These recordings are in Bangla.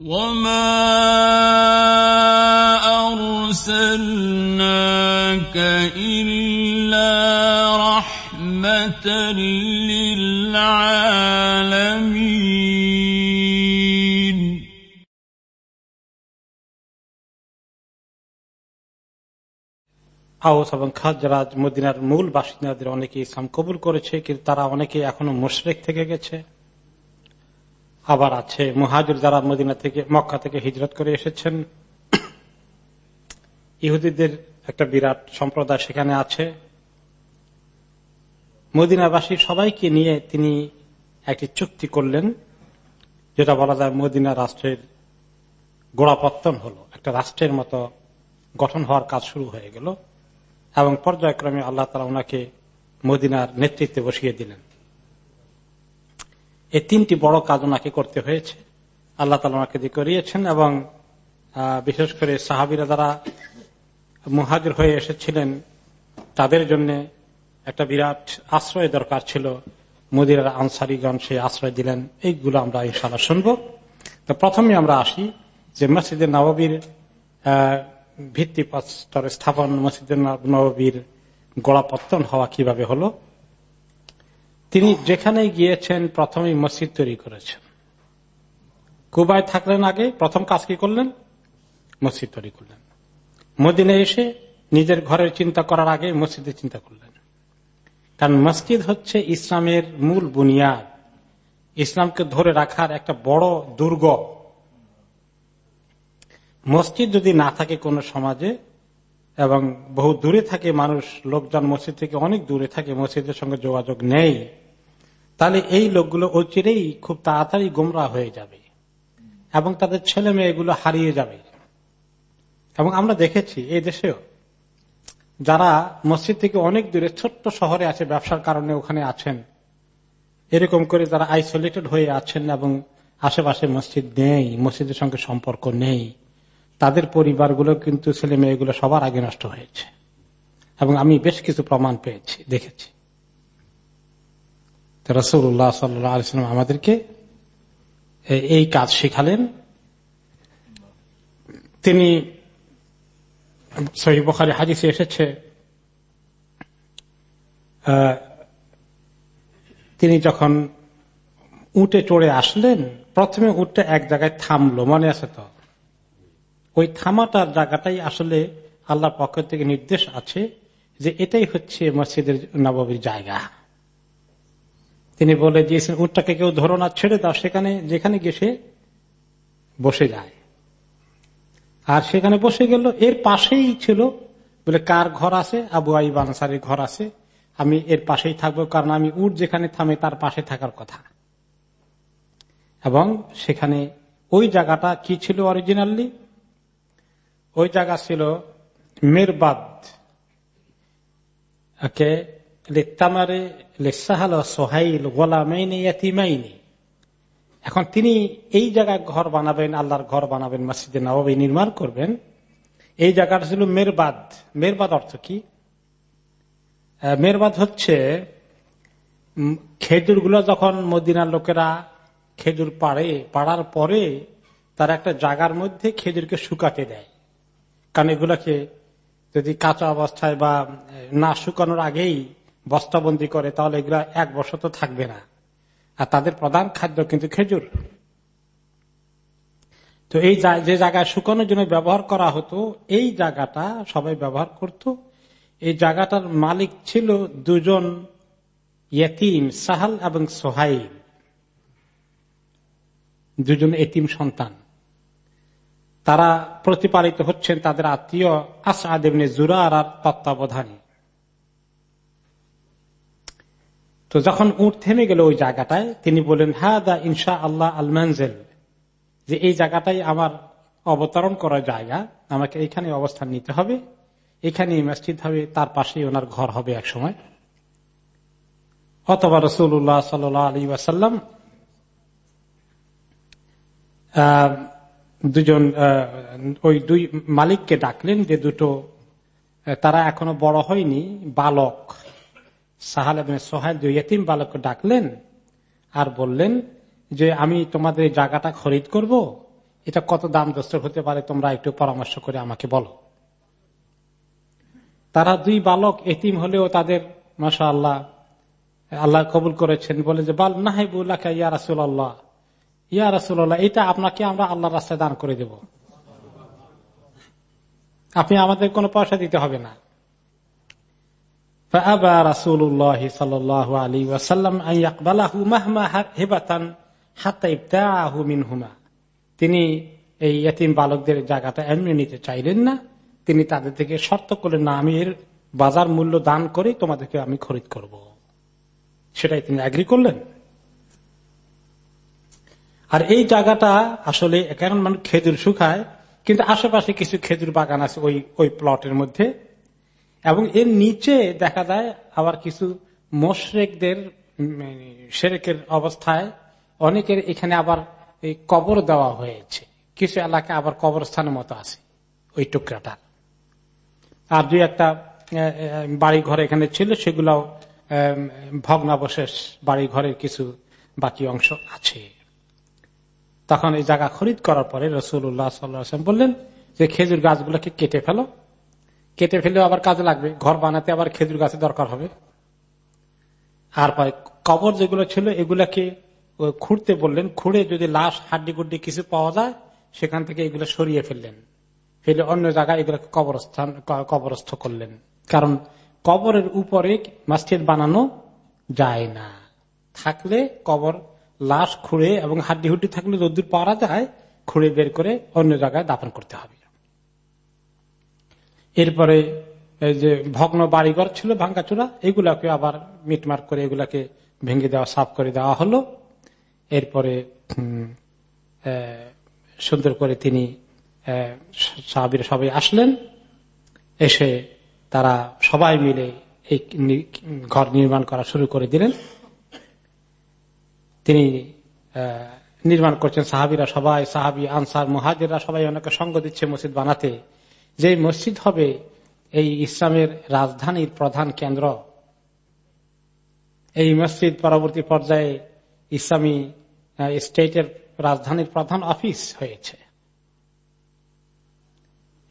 وما أرسلناك إلا رحمة للعالمين আউস এবং খাজরাজ মদিনার মূল বাসিন্দাদের অনেকে ইসলাম কবুল করেছে কিন্তু তারা অনেকে এখনো মুশরেক থেকে গেছে আবার আছে। মুহাজুর যারা মদিনা থেকে, মক্কা থেকে হিজরত করে এসেছেন, ইহুদিদের একটা বিরাট সম্প্রদায় সেখানে আছে। মদিনাবাসী সবাইকে নিয়ে তিনি একটি চুক্তি করলেন, যেটা বলা যায় মদিনা রাষ্ট্রের গোড়াপত্তন হলো। একটা রাষ্ট্রের মতো গঠন হওয়ার কাজ শুরু হয়ে গেল এবং পর্যায়ক্রমে আল্লাহ তালা ওনাকে মদিনার নেতৃত্বে বসিয়ে দিলেন। এই তিনটি বড় কাজ ওনাকে করতে হয়েছে। আল্লাহ তালা ওনাকে দিয়ে করিয়েছেন এবং বিশেষ করে সাহাবিরা যারা মুহাজির হয়ে এসেছিলেন, তাদের জন্য একটা বিরাট আশ্রয় দরকার ছিল। মদিরার আনসারিগণ সে আশ্রয় দিলেন। এইগুলো আমরা ইনশাল্লাহ শুনব। তো প্রথমে আমরা আসি যে মসজিদের নববীর ভিত্তি স্থাপন মসজিদের নববীর গোড়াপত্তন হওয়া কীভাবে হলো? তিনি যেখানে গিয়েছেন, প্রথমেই মসজিদ তৈরি করেছেন। কুবায় থাকলেন আগে, প্রথম কাজ কি করলেন? মসজিদ তৈরি করলেন। মদিনে এসে নিজের ঘরের চিন্তা করার আগে মসজিদের চিন্তা করলেন। কারণ মসজিদ হচ্ছে ইসলামের মূল বুনিয়াদ। ইসলামকে ধরে রাখার একটা বড় দুর্গ। মসজিদ যদি না থাকে কোন সমাজে এবং বহু দূরে থাকে মানুষ, লোকজন মসজিদ থেকে অনেক দূরে থাকে, মসজিদের সঙ্গে যোগাযোগ নেই। তাহলে এই লোকগুলো অচিরেই খুব তাড়াতাড়ি গোমরা হয়ে যাবে এবং তাদের ছেলে মেয়েগুলো হারিয়ে যাবে। এবং আমরা দেখেছি এই দেশেও যারা মসজিদ থেকে অনেক দূরে ছোট্ট শহরে আছে, ব্যবসার কারণে ওখানে আছেন, এরকম করে তারা আইসোলেটেড হয়ে আছেন এবং আশেপাশে মসজিদ নেই, মসজিদের সঙ্গে সম্পর্ক নেই। তাদের পরিবারগুলো কিন্তু ছেলে মেয়েগুলো সবার আগে নষ্ট হয়েছে। এবং আমি বেশ কিছু প্রমাণ পেয়েছি, দেখেছি। রসুল্লাহ সাল্লাম আমাদেরকে এই কাজ শিখালেন। তিনি সহি বখারি হাদিসে এসেছে তিনি যখন উঠে চড়ে আসলেন, প্রথমে উঠতে এক জায়গায় থামলো, মনে আছে তো? ওই থামাটার জায়গাটাই আসলে আল্লাহর পক্ষ থেকে নির্দেশ আছে যে এটাই হচ্ছে মসজিদের নবাবীর জায়গা। তিনি বলে দিয়েছেন উটটাকে কেউ ধরো না, ছেড়ে দাও, সেখানে, যেখানে গিয়ে সে বসে যায়। আর সেখানে বসে গেল, এর পাশেই ছিল বলে, কার ঘর আছে? আবু আই বানসারির ঘর আছে। আমি এর পাশেই থাকব, কারণ আমি উট যেখানে থামে তার পাশে থাকার কথা। এবং সেখানে ওই জায়গাটা কি ছিল অরিজিনালি ওই জায়গা ছিল মেরবাদ। সোহাইল গোলামাইনি এখন তিনি এই জায়গায় ঘর বানাবেন, আল্লাহর ঘর বানাবেন, মসজিদে নবাবী নির্মাণ করবেন। এই জায়গাটা ছিল মেরবাদ। মেরবাদ অর্থ কি? মেরবাদ হচ্ছে খেজুরগুলো যখন মদিনার লোকেরা খেজুর পাড়ে, পাড়ার পরে তার একটা জায়গার মধ্যে খেজুরকে শুকাতে দেয়। কারণ এগুলোকে যদি কাঁচা অবস্থায় বা না শুকানোর আগেই বস্তাবন্দি করে, তাহলে এগুলা এক বছর তো থাকবে না। আর তাদের প্রধান খাদ্য কিন্তু খেজুর। তো এই যে জায়গায় শুকানোর জন্য ব্যবহার করা হতো, এই জায়গাটা সবাই ব্যবহার করত। এই জায়গাটার মালিক ছিল দুজন ইয়তিম, সাহাল এবং সোহাইল দুজন এতিম সন্তান। তারা প্রতিপালিত হচ্ছেন তাদের আত্মীয় আসাদেবনে জুরার আর তত্ত্বাবধানে। তো যখন উঠ থেমে গেল ওই জায়গাটায়, তিনি বলেন হ্যাঁ দা ইনশা আল্লাহ আল মঞ্জেল যে এই জায়গাটাই আমার অবতরণ করার জায়গা, আমাকে এখানে অবস্থান নিতে হবে এখানে মসজিদ হবে, তার পাশেই ওনার ঘর হবে এক সময়। অথবা রসুল্লাহ সাল আলী ওয়াসাল্লাম দুজন ওই দুই মালিককে ডাকলেন যে দুটো তারা এখনও বড় হয়নি, বালক, সাহাল সোহাইল, দুই এতিম বালককে ডাকলেন আর বললেন যে আমি তোমাদের জায়গাটা খরিদ করব, এটা কত দাম দস্ত হতে পারে, তোমরা একটু পরামর্শ করে আমাকে বলো। তারা দুই বালক এতিম হলেও তাদের মাসা আল্লাহ আল্লাহ কবুল করেছেন বলে যে, বাল নাহেবুল্লাহ ইয়া রাসুল আল্লাহ ইয়া রাসুল আল্লাহ এটা আপনাকে আমরা আল্লাহ রাস্তায় দান করে দেব। আপনি আমাদের কোনো পয়সা দিতে হবে না। তিনি এই বালকদের জায়গাটা এমনি নিতে চাইলেন না। তিনি তাদের থেকে শর্ত করলেন, না, আমি এর বাজার মূল্য দান করে তোমাদেরকে আমি খরিদ করব। সেটাই তিনি অ্যাগ্রি করলেন। আর এই জায়গাটা আসলে কেমন মানুষ খেজুর শুকায়, কিন্তু আশেপাশে কিছু খেজুর বাগান আছে ওই ওই প্লটের মধ্যে। এবং এর নিচে দেখা যায় আবার কিছু মোশরেকদের সেরেকের অবস্থায় অনেকের এখানে আবার এই কবর দেওয়া হয়েছে। কিছু এলাকায় আবার কবরস্থানের মতো আছে ওই টুকরাটা। আর দুই একটা বাড়ি ঘর এখানে ছিল, সেগুলাও ভগ্নাবশেষ বাড়ি ঘরের কিছু বাকি অংশ আছে। তখন এই জায়গা খরিদ করার পরে রসুল্লাহ সাল্লাম বললেন যে খেজুর গাছগুলোকে কেটে ফেলো। কেটে ফেলেও আবার কাজে লাগবে। ঘর বানাতে আবার খেজুর গাছের দরকার হবে। আর পরে কবর যেগুলো ছিল এগুলাকে খুঁড়তে বললেন। খুঁড়ে যদি লাশ হাড্ডি গুড্ডি কিছু পাওয়া যায়, সেখান থেকে এগুলো সরিয়ে ফেললেন। ফেলে অন্য জায়গায় এগুলোকে কবরস্থান কবরস্থ করলেন। কারণ কবরের উপরে মাস্টির বানানো যায় না। থাকলে কবর লাশ খুঁড়ে এবং হাড্ডি হুড্ডি থাকলে রোদ্দুর পাওয়া যায়, খুঁড়ে বের করে অন্য জায়গায় দাপন করতে হবে। এরপরে যে ভগ্ন বাড়িঘর ছিল ভাঙ্গাচুরা এগুলাকে আবার মিটমার করে এগুলাকে ভেঙে দেওয়া, সাফ করে দেওয়া হলো। এরপরে সুন্দর করে তিনি সাহাবির সবাই আসলেন। এসে তারা সবাই মিলে এই ঘর নির্মাণ করা শুরু করে দিলেন। তিনি নির্মাণ করছেন সাহাবিরা সবাই, সাহাবি, আনসার মহাজিরা সবাই অনেকে সঙ্গ দিচ্ছে মসজিদ বানাতে। যে মসজিদ হবে এই ইসলামের রাজধানীর প্রধান কেন্দ্র। এই মসজিদ পরবর্তী পর্যায়ে ইসলামী স্টেটের রাজধানীর প্রধান অফিস হয়েছে।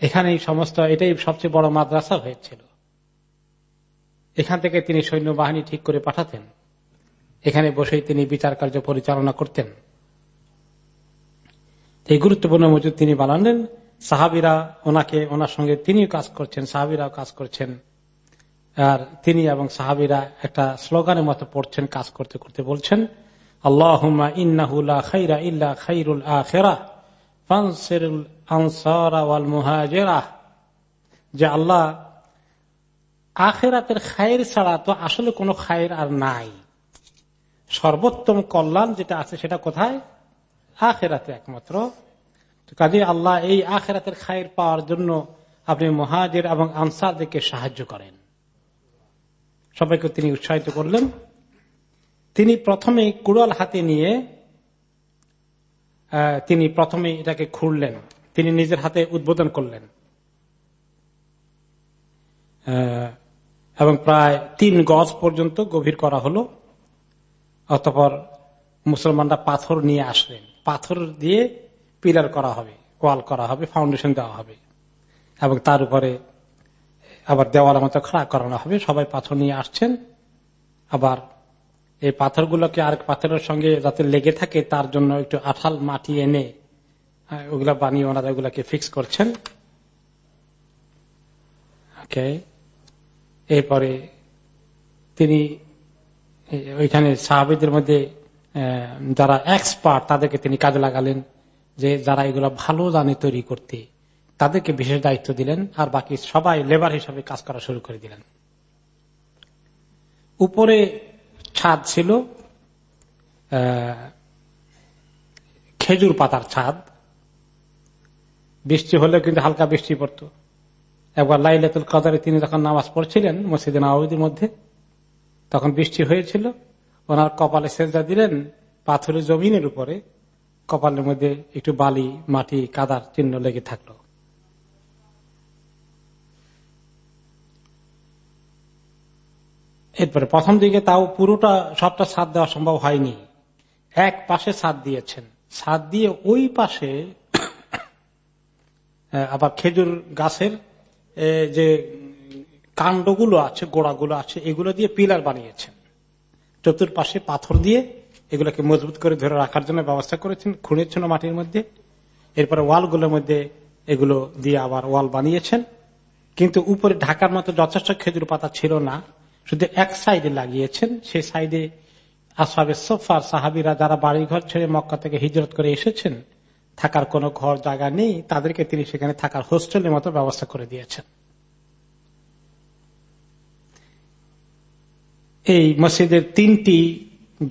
এখানে সমস্ত, এটাই সবচেয়ে বড় মাদ্রাসা হয়েছিল। এখান থেকে তিনি সৈন্যবাহিনী ঠিক করে পাঠাতেন। এখানে বসেই তিনি বিচার কার্য পরিচালনা করতেন। এই গুরুত্বপূর্ণ মজুদ তিনি বানালেন। সাহাবিরা ওনাকে, ওনার সঙ্গে তিনিও কাজ করছেন, সাহাবিরাও কাজ করছেন। আর তিনি এবং সাহাবিরা একটা স্লোগানের মতো পড়ছেন, কাজ করতে করতে বলছেন আল্লাহ যে আল্লাহ, আখেরাতের খায়ের ছাড়া তো আসলে কোনো খায়ের আর নাই। সর্বোত্তম কল্যাণ যেটা আছে সেটা কোথায়? আখেরাতে একমাত্র। কাজে আল্লাহ এই আখেরাতের খায়ের পাওয়ার জন্য আপনি মহাজের এবং আনসারদেরকে সাহায্য করেন। সবাইকে তিনি উৎসাহিত করলেন। তিনি প্রথমে কুড়াল হাতে নিয়ে তিনি প্রথমে এটাকে খুঁড়লেন। তিনি নিজের হাতে উদ্বোধন করলেন। এবং প্রায় তিন গজ পর্যন্ত গভীর করা হলো। অতপর মুসলমানরা পাথর নিয়ে আসলেন। পাথর দিয়ে পিলার করা হবে, ওয়াল করা হবে, ফাউন্ডেশন দেওয়া হবে। এবং তার উপরে আবার দেওয়ালের মতো খাড়া করানো হবে। সবাই পাথর নিয়ে আসছেন। আবার এই পাথরগুলোকে আরেক পাথরের সঙ্গে যাতে লেগে থাকে, তার জন্য একটু আঠাল মাটি এনে ওগুলা বানিয়ে ওনারা ওগুলাকে ফিক্স করছেন। এরপরে তিনি ওইখানে সাহাবিদের মধ্যে যারা এক্সপার্ট তাদেরকে তিনি কাজে লাগালেন যে যারা এগুলো ভালো জানে তৈরি করতে, তাদেরকে বিশেষ দায়িত্ব দিলেন আর বাকি সবাই লেবার হিসাবে কাজ করা শুরু করে দিলেন। উপরে ছাদ ছিল খেজুর পাতার ছাদ। বৃষ্টি হলে কিন্তু হালকা বৃষ্টি পড়ত। একবার লাইলাতুল কাদারে তিনি যখন নামাজ পড়ছিলেন মসজিদে নওয়াবিদের মধ্যে তখন বৃষ্টি হয়েছিল। ওনার কপালে সেজা দিলেন, পাথরের জমিনের উপরে, কপালের মধ্যে একটু বালি, মাটি, কাদার চিহ্ন লেগে থাকল। এরপরে প্রথম দিকে তাও পুরোটা, সবটা সাদ দেওয়া সম্ভব হয়নি। এক পাশে সাদ দিয়েছেন। সাদ দিয়ে ওই পাশে আবার খেজুর গাছের যে কাণ্ডগুলো আছে, গোড়াগুলো আছে, এগুলো দিয়ে পিলার বানিয়েছেন। চতুর্পাশে পাথর দিয়ে এগুলোকে মজবুত করে ধরে রাখার জন্য ব্যবস্থা করেছেন খুঁড়েছেন মাটির মধ্যে। এরপরে ওয়ালগুলোর মধ্যে এগুলো দিয়ে আবার ওয়াল বানিয়েছেন। কিন্তু উপরে ঢাকার মতো যথেষ্ট খেজুর পাতা ছিল না, শুধু এক সাইডে লাগিয়েছেন। সেই সাইডে আসাবে সোফার সাহাবিরা যারা বাড়িঘর ছেড়ে মক্কা থেকে হিজরত করে এসেছেন, থাকার কোনো ঘর, জায়গা নেই, তাদেরকে তিনি সেখানে থাকার হোস্টেলের মতো ব্যবস্থা করে দিয়েছেন। এই মসজিদের তিনটি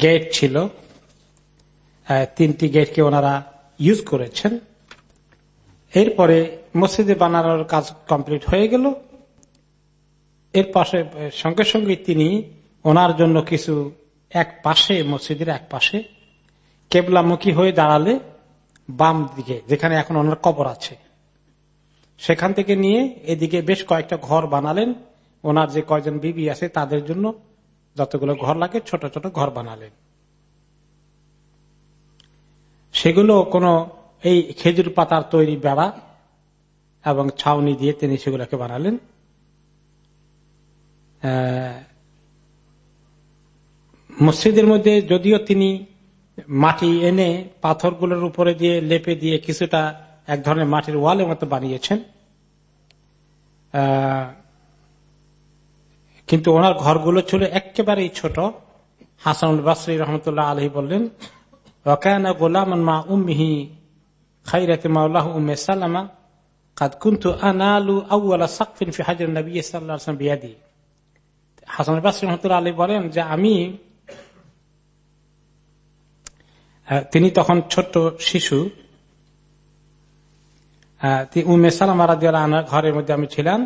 গেট ছিল। তিনটি গেটকে ওনারা ইউজ করেছেন। এরপরে মসজিদে বানানোর কাজ কমপ্লিট হয়ে গেল। এর পাশে, সঙ্গে সঙ্গে তিনি ওনার জন্য কিছু এক পাশে, মসজিদের এক পাশে কেবলামুখী হয়ে দাঁড়ালে বাম দিকে, যেখানে এখন ওনার কবর আছে। সেখান থেকে নিয়ে এদিকে বেশ কয়েকটা ঘর বানালেন। ওনার যে কয়জন বিবি আছে তাদের জন্য যতগুলো ঘর লাগে, ছোট ছোট ঘর বানালেন। সেগুলো কোনো এই খেজুর পাতার তৈরি বেড়া এবং ছাউনি দিয়ে তিনি সেগুলোকে বানালেন। মসজিদের মধ্যে যদিও তিনি মাটি এনে পাথরগুলোর উপরে দিয়ে লেপে দিয়ে কিছুটা এক ধরনের মাটির ওয়ালের মতো বানিয়েছেন। কিন্তু ওনার ঘরগুলো ছিল একেবারেই ছোট। হাসানুল বাসরি রহমতুল্লাহ আলহী বললেন গোলাম মা হাজর নবী সাল্লাহ বিয়াদি। হাসান বাসরি রহমতুল্লাহ আলী বলেন যে আমি তিনি তখন ছোট্ট শিশু উমে সালামা রাজি ঘরের মধ্যে আমি ছিলাম।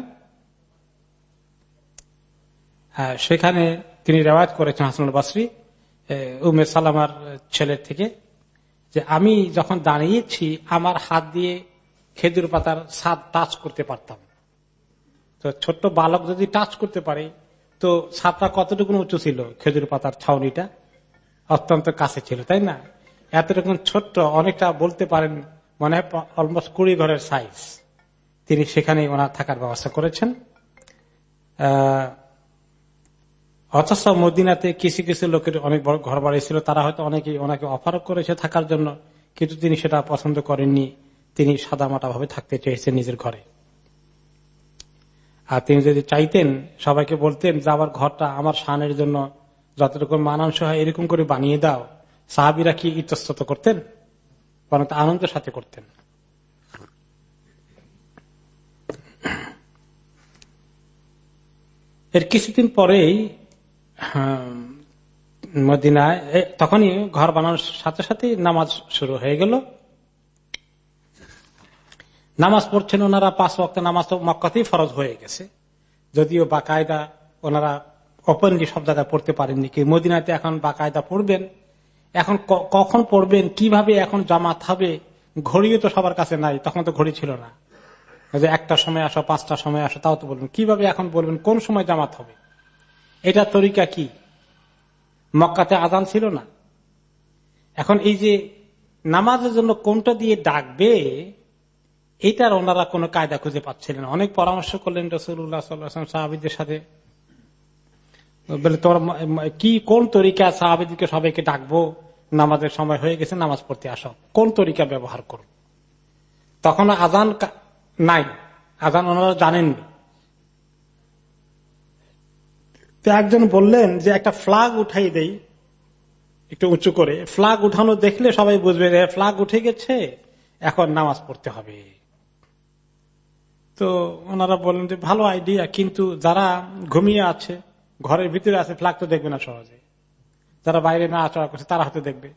সেখানে তিনি রেওয়াজ করেছেন হাসানুল বাসরি উমে সালামার ছেলের থেকে, যে আমি যখন দাঁড়িয়েছি, আমার হাত দিয়ে খেজুর পাতার স্বাদ টাচ করতে পারতাম। তো ছোট্ট বালক যদি টাচ করতে পারে, তো ছাদটা কতটুকু উঁচু ছিল খেজুর পাতার ছাউনিটা? অত্যন্ত কাছে ছিল, তাই না? এতটুকু ছোট্ট, অনেকটা বলতে পারেন, মনে হয় অলমোস্ট কুড়ি ঘরের সাইজ তিনি সেখানে ওনার থাকার ব্যবস্থা করেছেন। অথচ মদিনাতে কিছু কিছু লোকের অনেক বড় ঘর বাড়ি ছিল, তারা হয়তো অনেকে ওনাকে অফার করেছে থাকার জন্য, কিন্তু তিনি সেটা পছন্দ করেননি। তিনি সাদামাটা ভাবে থাকতে চেয়েছেন নিজের ঘরে। আর তিনি যদি চাইতেন, সবাইকে বলতেন, যে আমার ঘরটা আমার শানের জন্য যতটুকু মানাংশ হয় এরকম করে বানিয়ে দাও। সাহাবিরা কি ইতস্তত করতেন? বরং আনন্দের সাথে করতেন। এর কিছুদিন পরেই মদিনায় তখনই ঘর বানানোর সাথে সাথে নামাজ শুরু হয়ে গেল। নামাজ পড়ছেন ওনারা, পাঁচ ওয়াক্ত নামাজ তো মক্কাতেই ফরজ হয়ে গেছে। যদিও বাকায়দা ওনারা ওপেনলি সব জায়গায় পড়তে পারেননি কি মদিনাতে এখন বাকায়দা পড়বেন। এখন কখন পড়বেন, কীভাবে এখন জামাত হবে, ঘড়িও তো সবার কাছে নাই, তখন তো ঘড়ি ছিল না। যে একটা সময় আসো, পাঁচটা সময় আসো, তাও তো বলবেন। কীভাবে এখন বলবেন, কোন সময় জামাত হবে? এটা তরিকা কি? মক্কাতে আজান ছিল না। এখন এই যে নামাজের জন্য কোনটা দিয়ে ডাকবে এইটার ওনারা কোনো কায়দা খুঁজে পাচ্ছিলেন অনেক পরামর্শ করলেন রসুল্লাহ সাহাবিদের সাথে। বলে কি, কোন তরিকা সাহাবিদকে সবাইকে ডাকবো? নামাজের সময় হয়ে গেছে, নামাজ পড়তে আসো। কোন তরিকা ব্যবহার করো? তখন আজান নাই। আজান ওনারা জানেননি। তো একজন বললেন যে একটা ফ্লাগ উঠাই দেই, একটু উঁচু করে। ফ্লাগ উঠানো দেখলে সবাই বুঝবে যে ফ্লাগ উঠে গেছে, এখন নামাজ পড়তে হবে। তো ওনারা বললেন যে ভালো আইডিয়া কিন্তু যারা ঘুমিয়ে আছে, ঘরের ভিতরে আছে ফ্লাগ তো দেখবে না সহজে। যারা বাইরে না আচরা করছে, তারা হয়তো দেখবে।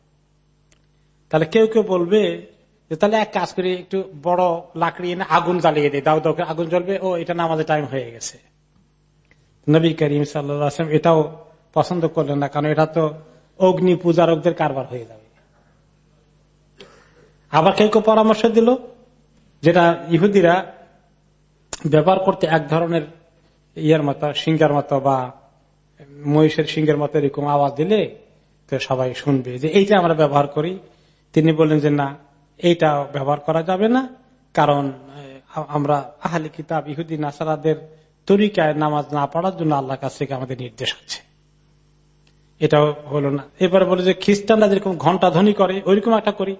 তাহলে কেউ কেউ বলবে যে তাহলে এক কাজ করি, একটু বড় লাকড়ি এনে আগুন জ্বালিয়ে দেয় দাও দাও আগুন জ্বলবে, ও, এটা নামাজের টাইম হয়ে গেছে। নবী করিম সাল্লাম এটাও পছন্দ করলেন না, কারণ এটা তো অগ্নি পূজারকদের কারবার হয়ে যাবে। আবার কেউ পরামর্শ দিল যেটা ইহুদিরা ব্যবহার করতে এক ধরনের ইয়ের মতো সিঙ্গার মতো বা মহিষের সিংহের মতো এরকম আওয়াজ দিলে তো সবাই শুনবে যে এইটা আমরা ব্যবহার করি। তিনি বললেন যে না, এইটা ব্যবহার করা যাবে না, কারণ আমরা আহলে কিতাব, ইহুদি, নাসারাদের তরিকায় নামাজ না পড়ার জন্য আল্লাহ কাছ থেকে আমাদের নির্দেশ আছে। এটাও হলো না। এবারে বলে যে খ্রিস্টানরা যেরকম ঘণ্টা ধ্বনি করে, ওইরকম একটা করি।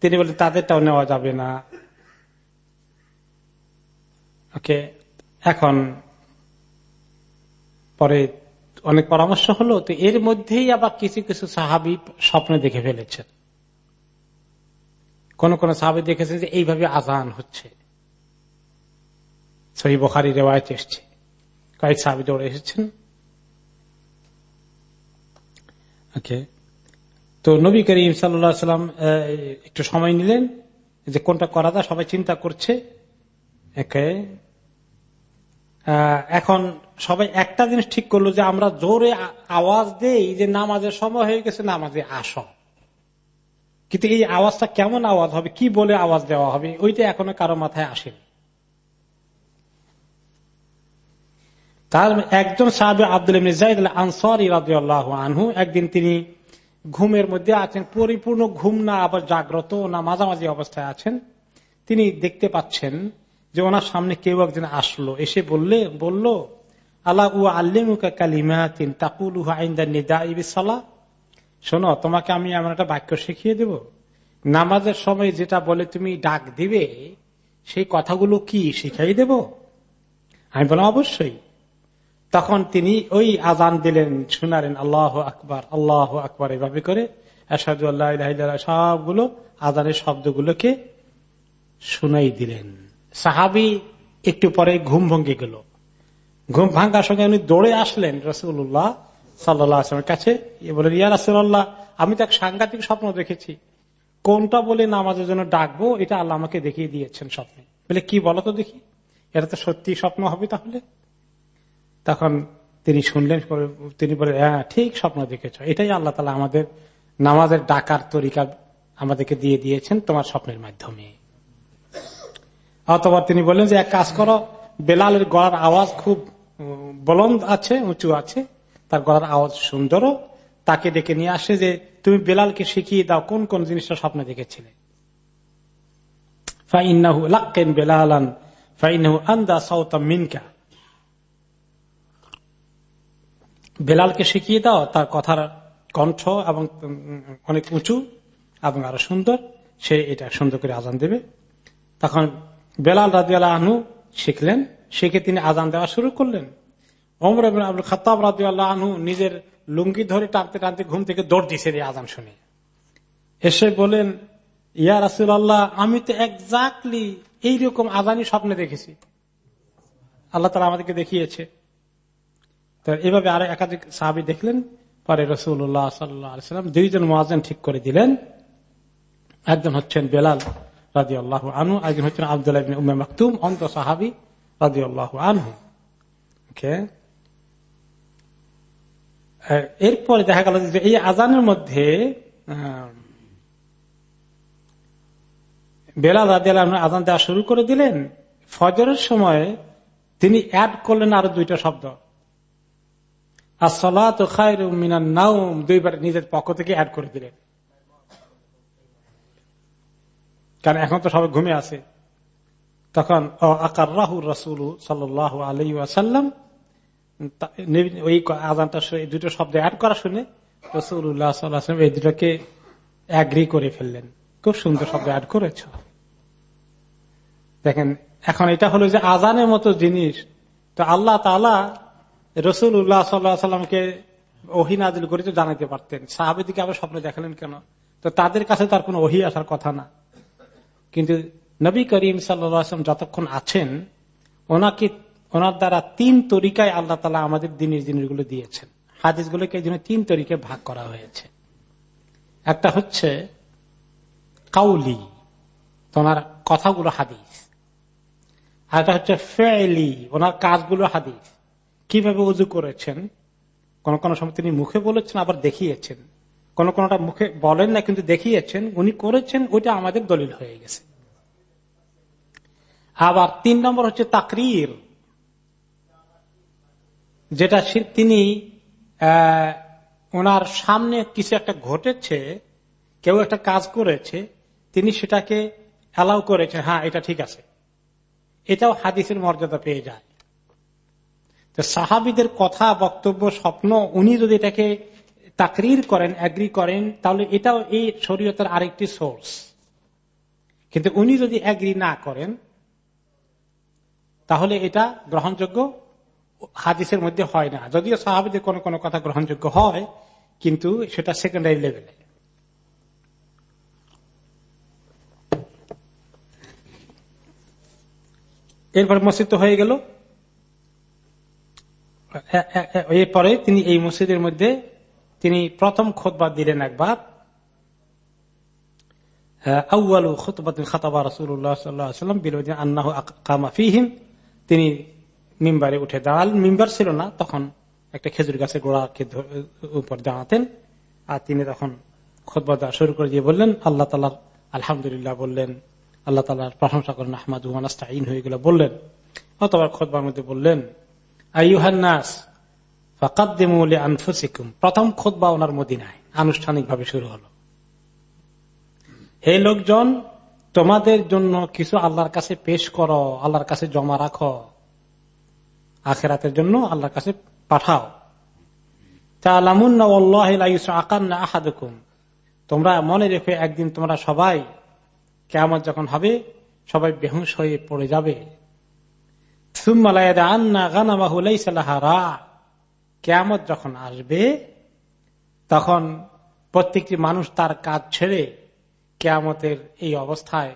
তিনি বলে, তাদেরটাও নেওয়া যাবে না। ওকে, এখন পরে অনেক পরামর্শ হলো, তো এর মধ্যেই আবার কিছু কিছু সাহাবি স্বপ্নে দেখে ফেলেছেন। কোন কোন সাহাবি দেখেছেন যে এইভাবে আজান হচ্ছে। সহি বোখারি রেওয়ায়ত এসছে। কয়েক সাহাবি দৌড়ে এসেছেন। ওকে। তো নবী করিম সাল্লাম একটু সময় নিলেন যে কোনটা করা যায়, সবাই চিন্তা করছে। এখন সবাই একটা জিনিস ঠিক করল যে আমরা জোরে আওয়াজ দেই যে নামাজের সময় হয়ে গেছে, নামাজে আস। কিন্তু এই আওয়াজটা কেমন আওয়াজ হবে, কি বলে আওয়াজ দেওয়া হবে, ওইটা এখনও কারও মাথায় আসেনি। তার একজন সাহাবে আব্দুল আনসারি আনহু, একদিন তিনি ঘুমের মধ্যে আছেন, পরিপূর্ণ ঘুম না, আবার জাগ্রত না, মাঝামাঝি অবস্থায় আছেন। তিনি দেখতে পাচ্ছেন যে ওনার সামনে কেউ একজন আসলো। এসে বললে, বলল আল্লাহ উ আল্লিমুকা কালিমাতিন তাকুল নিদা শোনো, তোমাকে আমি এমন একটা বাক্য শিখিয়ে দেব। নামাজের সময় যেটা বলে তুমি ডাক দিবে, সেই কথাগুলো কি শিখাই দেব? আমি বললাম, অবশ্যই। তখন তিনি ওই আজান দিলেন শুনারেন আল্লাহ আকবর আল্লাহ আকবর এভাবে করে সবগুলো আজানের শব্দগুলোকে শুনাই দিলেন। সাহাবি একটু পরে ঘুম ভঙ্গি গেল। ঘুম ভাঙ্গার সঙ্গে উনি দৌড়ে আসলেন রসুল্লাহ সাল্লামের কাছে। বলেন ইয়া রাসুল্লাহ আমি তো এক সাংঘাতিক স্বপ্ন দেখেছি। কোনটা বলে নামাজের জন্য ডাকবো, এটা আল্লাহ আমাকে দেখিয়ে দিয়েছেন স্বপ্নে। বলে, কি বলতো দেখি? এটা তো সত্যি স্বপ্ন হবে তাহলে? তখন তিনি শুনলেন তিনি বলে হ্যাঁ ঠিক স্বপ্ন দেখেছ। এটাই আল্লাহ তালা আমাদের নামাজের ডাকার তরিকা আমাদেরকে দিয়ে দিয়েছেন তোমার স্বপ্নের মাধ্যমে। অথবা তিনি বললেন যে, এক কাজ করো, বেলালের গলার আওয়াজ খুব বলন্দ আছে, উঁচু আছে, তার গলার আওয়াজ সুন্দরও তাকে ডেকে নিয়ে আসে যে, তুমি বেলালকে শিখিয়ে দাও কোন কোন জিনিসটা স্বপ্নে দেখেছিলে। ফাইনাহু লাক্কেন বেলালান ফাইনাহু আন্দা সাউতা মিনকা। বেলালকে শিখিয়ে দাও, তার কথার কণ্ঠ এবং অনেক উঁচু এবং আরও সুন্দর। সে এটা সুন্দর করে আজান দেবে। তখন বেলাল রাজিয়াল আহনু শিখলেন, শিখে তিনি আজান দেওয়া শুরু করলেন। অমর আব্দুল খতাব রাজিয়াল আহনু নিজের লুঙ্গি ধরে টানতে টানতে ঘুম থেকে দৌড় দিছে আজান শুনে। এসে বলেন ইয়া রাসুল আল্লাহ আমি তো একজাক্টলি এইরকম আজানি স্বপ্নে দেখেছি। আল্লাহ তালা আমাদেরকে দেখিয়েছে। তো এভাবে আরও একাধিক সাহাবি দেখলেন। পরে রসুল্লাহ সাল্লাম দুইজন মহাজন ঠিক করে দিলেন। একজন হচ্ছেন বেলাল রাজি আল্লাহ আনু একজন হচ্ছেন আবদুল্লাহ উমে মাকতুম অন্ত সাহাবি রাজি আল্লাহ আনহু এরপরে দেখা গেল যে এই আজানের মধ্যে বেলাল রাজি আল্লাহ আজান দেওয়া শুরু করে দিলেন। ফজরের সময় তিনি অ্যাড করলেন আরও দুইটা শব্দ। নাউম দুইবার নিজের পক্ষ থেকে অ্যাড করে দিলেন। কারণ এখন তো সবাই ঘুমে আছে। তখন আকার রসুল সাল্লাহ আলী আসাল্লাম ওই দুটো শব্দ অ্যাড করা শুনে রসুল্লাহ সাল্লাম এই দুটোকে অ্যাগ্রি করে ফেললেন। খুব সুন্দর শব্দ অ্যাড করেছ। দেখেন, এখন এটা হলো যে আজানের মতো জিনিস। তো আল্লাহ তালা রসুল উল্লাহ সাল্লামকে ওহিনাদিল করে তো জানাতে পারতেন। সাহাবেদিকে আবার স্বপ্ন দেখালেন কেন? তো তাদের কাছে তার কোন ওহি আসার কথা না। কিন্তু নবী করিম সাল্লাম যতক্ষণ আছেন, ওনাকে, ওনার দ্বারা তিন তরিকায় আল্লাহ তালা আমাদের দিনের জিনিসগুলো দিয়েছেন। হাদিসগুলোকে এই জন্য তিন তরিকায় ভাগ করা হয়েছে। একটা হচ্ছে কাউলি, তোমার কথাগুলো হাদিস। আর একটা হচ্ছে ফেলি, ওনার কাজগুলো হাদিস। কীভাবে উজু করেছেন? কোন কোন সময় তিনি মুখে বলেছেন, আবার দেখিয়েছেন। কোন কোনটা মুখে বলেন না, কিন্তু দেখিয়েছেন, উনি করেছেন, ওইটা আমাদের দলিল হয়ে গেছে। আবার তিন নম্বর হচ্ছে তাকরির। যেটা তিনি ওনার সামনে কিছু একটা ঘটেছে, কেউ একটা কাজ করেছে, তিনি সেটাকে অ্যালাউ করেছেন হ্যাঁ এটা ঠিক আছে। এটাও হাদিসের মর্যাদা পেয়ে যায়। সাহাবিদের কথা, বক্তব্য, স্বপ্ন, উনি যদি এটাকে তাকরির করেন অ্যাগ্রি করেন, তাহলে এটাও এই শরীয়তের আরেকটি সোর্স কিন্তু উনি যদি অ্যাগ্রি না করেন, তাহলে এটা গ্রহণযোগ্য হাদিসের মধ্যে হয় না। যদিও সাহাবিদের কোনো কোনো কথা গ্রহণযোগ্য হয়, কিন্তু সেটা সেকেন্ডারি লেভেলে এরপর মসজিদ হয়ে গেল। এরপরে তিনি এই মসজিদের মধ্যে তিনি প্রথম খোদবাদ দিলেন একবার। তিনি মিম্বারে উঠে মিম্বার ছিল না, তখন একটা খেজুর গাছের গোড়াকে উপর দাঁড়াতেন। আর তিনি তখন খোদবা দেওয়া শুরু করে দিয়ে বললেন, আল্লাহ তালার আলহামদুলিল্লাহ বললেন, আল্লাহ তালার প্রশংসা করেন আহমাদ হয়ে গেল বললেন। অতবার খোদবার মধ্যে বললেন আইহান্নাস প্রথম খোদবা ওনার মদিনায় আনুষ্ঠানিক ভাবে শুরু হলো। হে লোকজন, তোমাদের জন্য কিছু আল্লাহর কাছে পেশ করো, আল্লাহর কাছে জমা রাখো। আখেরাতের জন্য আল্লাহর কাছে পাঠাও। তোমরা মনে রেখে একদিন তোমরা সবাই কেমন যখন হবে, সবাই বেহুশ হয়ে পড়ে যাবে। কেমত যখন আসবে, তখন প্রত্যেকটি মানুষ তার কাজ ছেড়ে কেয়ামতের এই অবস্থায়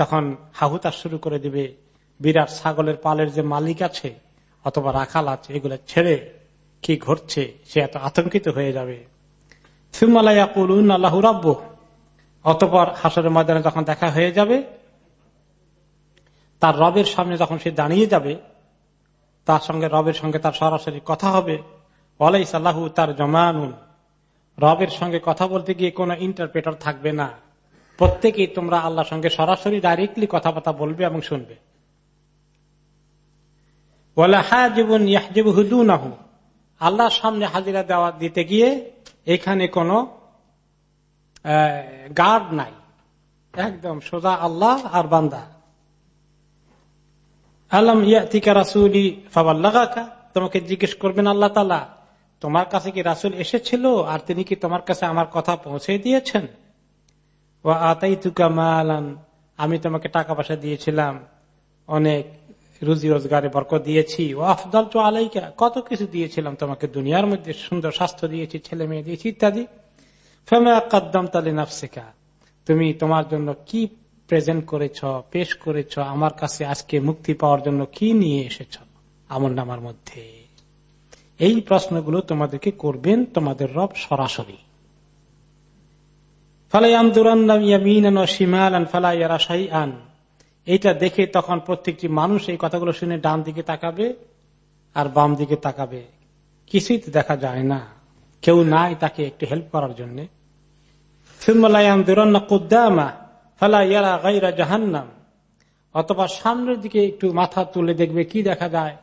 তখন হাহুতা শুরু করে দিবে। বিরাট ছাগলের পালের যে মালিক আছে অথবা রাখাল আছে, এগুলো ছেড়ে কি ঘটছে, সে এত আতঙ্কিত হয়ে যাবে। আল্লাহ রাব্য অতপর হাসরের ময়দানে যখন দেখা হয়ে যাবে তার রবের সামনে যখন সে দাঁড়িয়ে যাবে, তার সঙ্গে রবের সঙ্গে তার সরাসরি কথা হবে। ওয়ালাই সাল্লাহু তার জমানুন। রবের সঙ্গে কথা বলতে গিয়ে কোনো ইন্টারপ্রেটার থাকবে না। প্রত্যেকেই তোমরা আল্লাহর সঙ্গে সরাসরি ডাইরেক্টলি কথাবার্তা বলবে এবং শুনবে। আল্লাহর সামনে হাজিরা দেওয়া দিতে গিয়ে এখানে কোন গার্ড নাই। একদম সোজা আল্লাহ আর বান্দা। আলম ইয়াতিকা রাসুলি ফাবাল্লাগাকা তোমাকে জিজ্ঞেস করবেন আল্লাহ তালা তোমার কাছে কি রাসুল এসেছিল আর তিনি কি তোমার কাছে আমার কথা পৌঁছে দিয়েছেন? ও আতাই তুকা মালান, আমি তোমাকে টাকা পয়সা দিয়েছিলাম, অনেক রুজি রোজগারে বরক দিয়েছি। ও আফদল তো আলাইকা, কত কিছু দিয়েছিলাম তোমাকে দুনিয়ার মধ্যে, সুন্দর স্বাস্থ্য দিয়েছি, ছেলে মেয়ে দিয়েছি ইত্যাদি। ফেমা কাদ্দম তালে নাফসিকা, তুমি তোমার জন্য কি প্রেজেন্ট করেছ, পেশ করেছ, আমার কাছে আজকে মুক্তি পাওয়ার জন্য কি নিয়ে এসেছ? আমল নামার মধ্যে। এই প্রশ্নগুলো তোমাদেরকে করবেন তোমাদের রব সরাসরি। এইটা দেখে তখন প্রত্যেকটি মানুষ এই কথাগুলো শুনে ডান দিকে তাকাবে আর বাম দিকে তাকাবে। কিছুই তো দেখা যায় না। কেউ নাই তাকে একটু হেল্প করার জন্য। জাহান্নাম। অথবা সামনের দিকে একটু মাথা তুলে দেখবে কি দেখা যায়?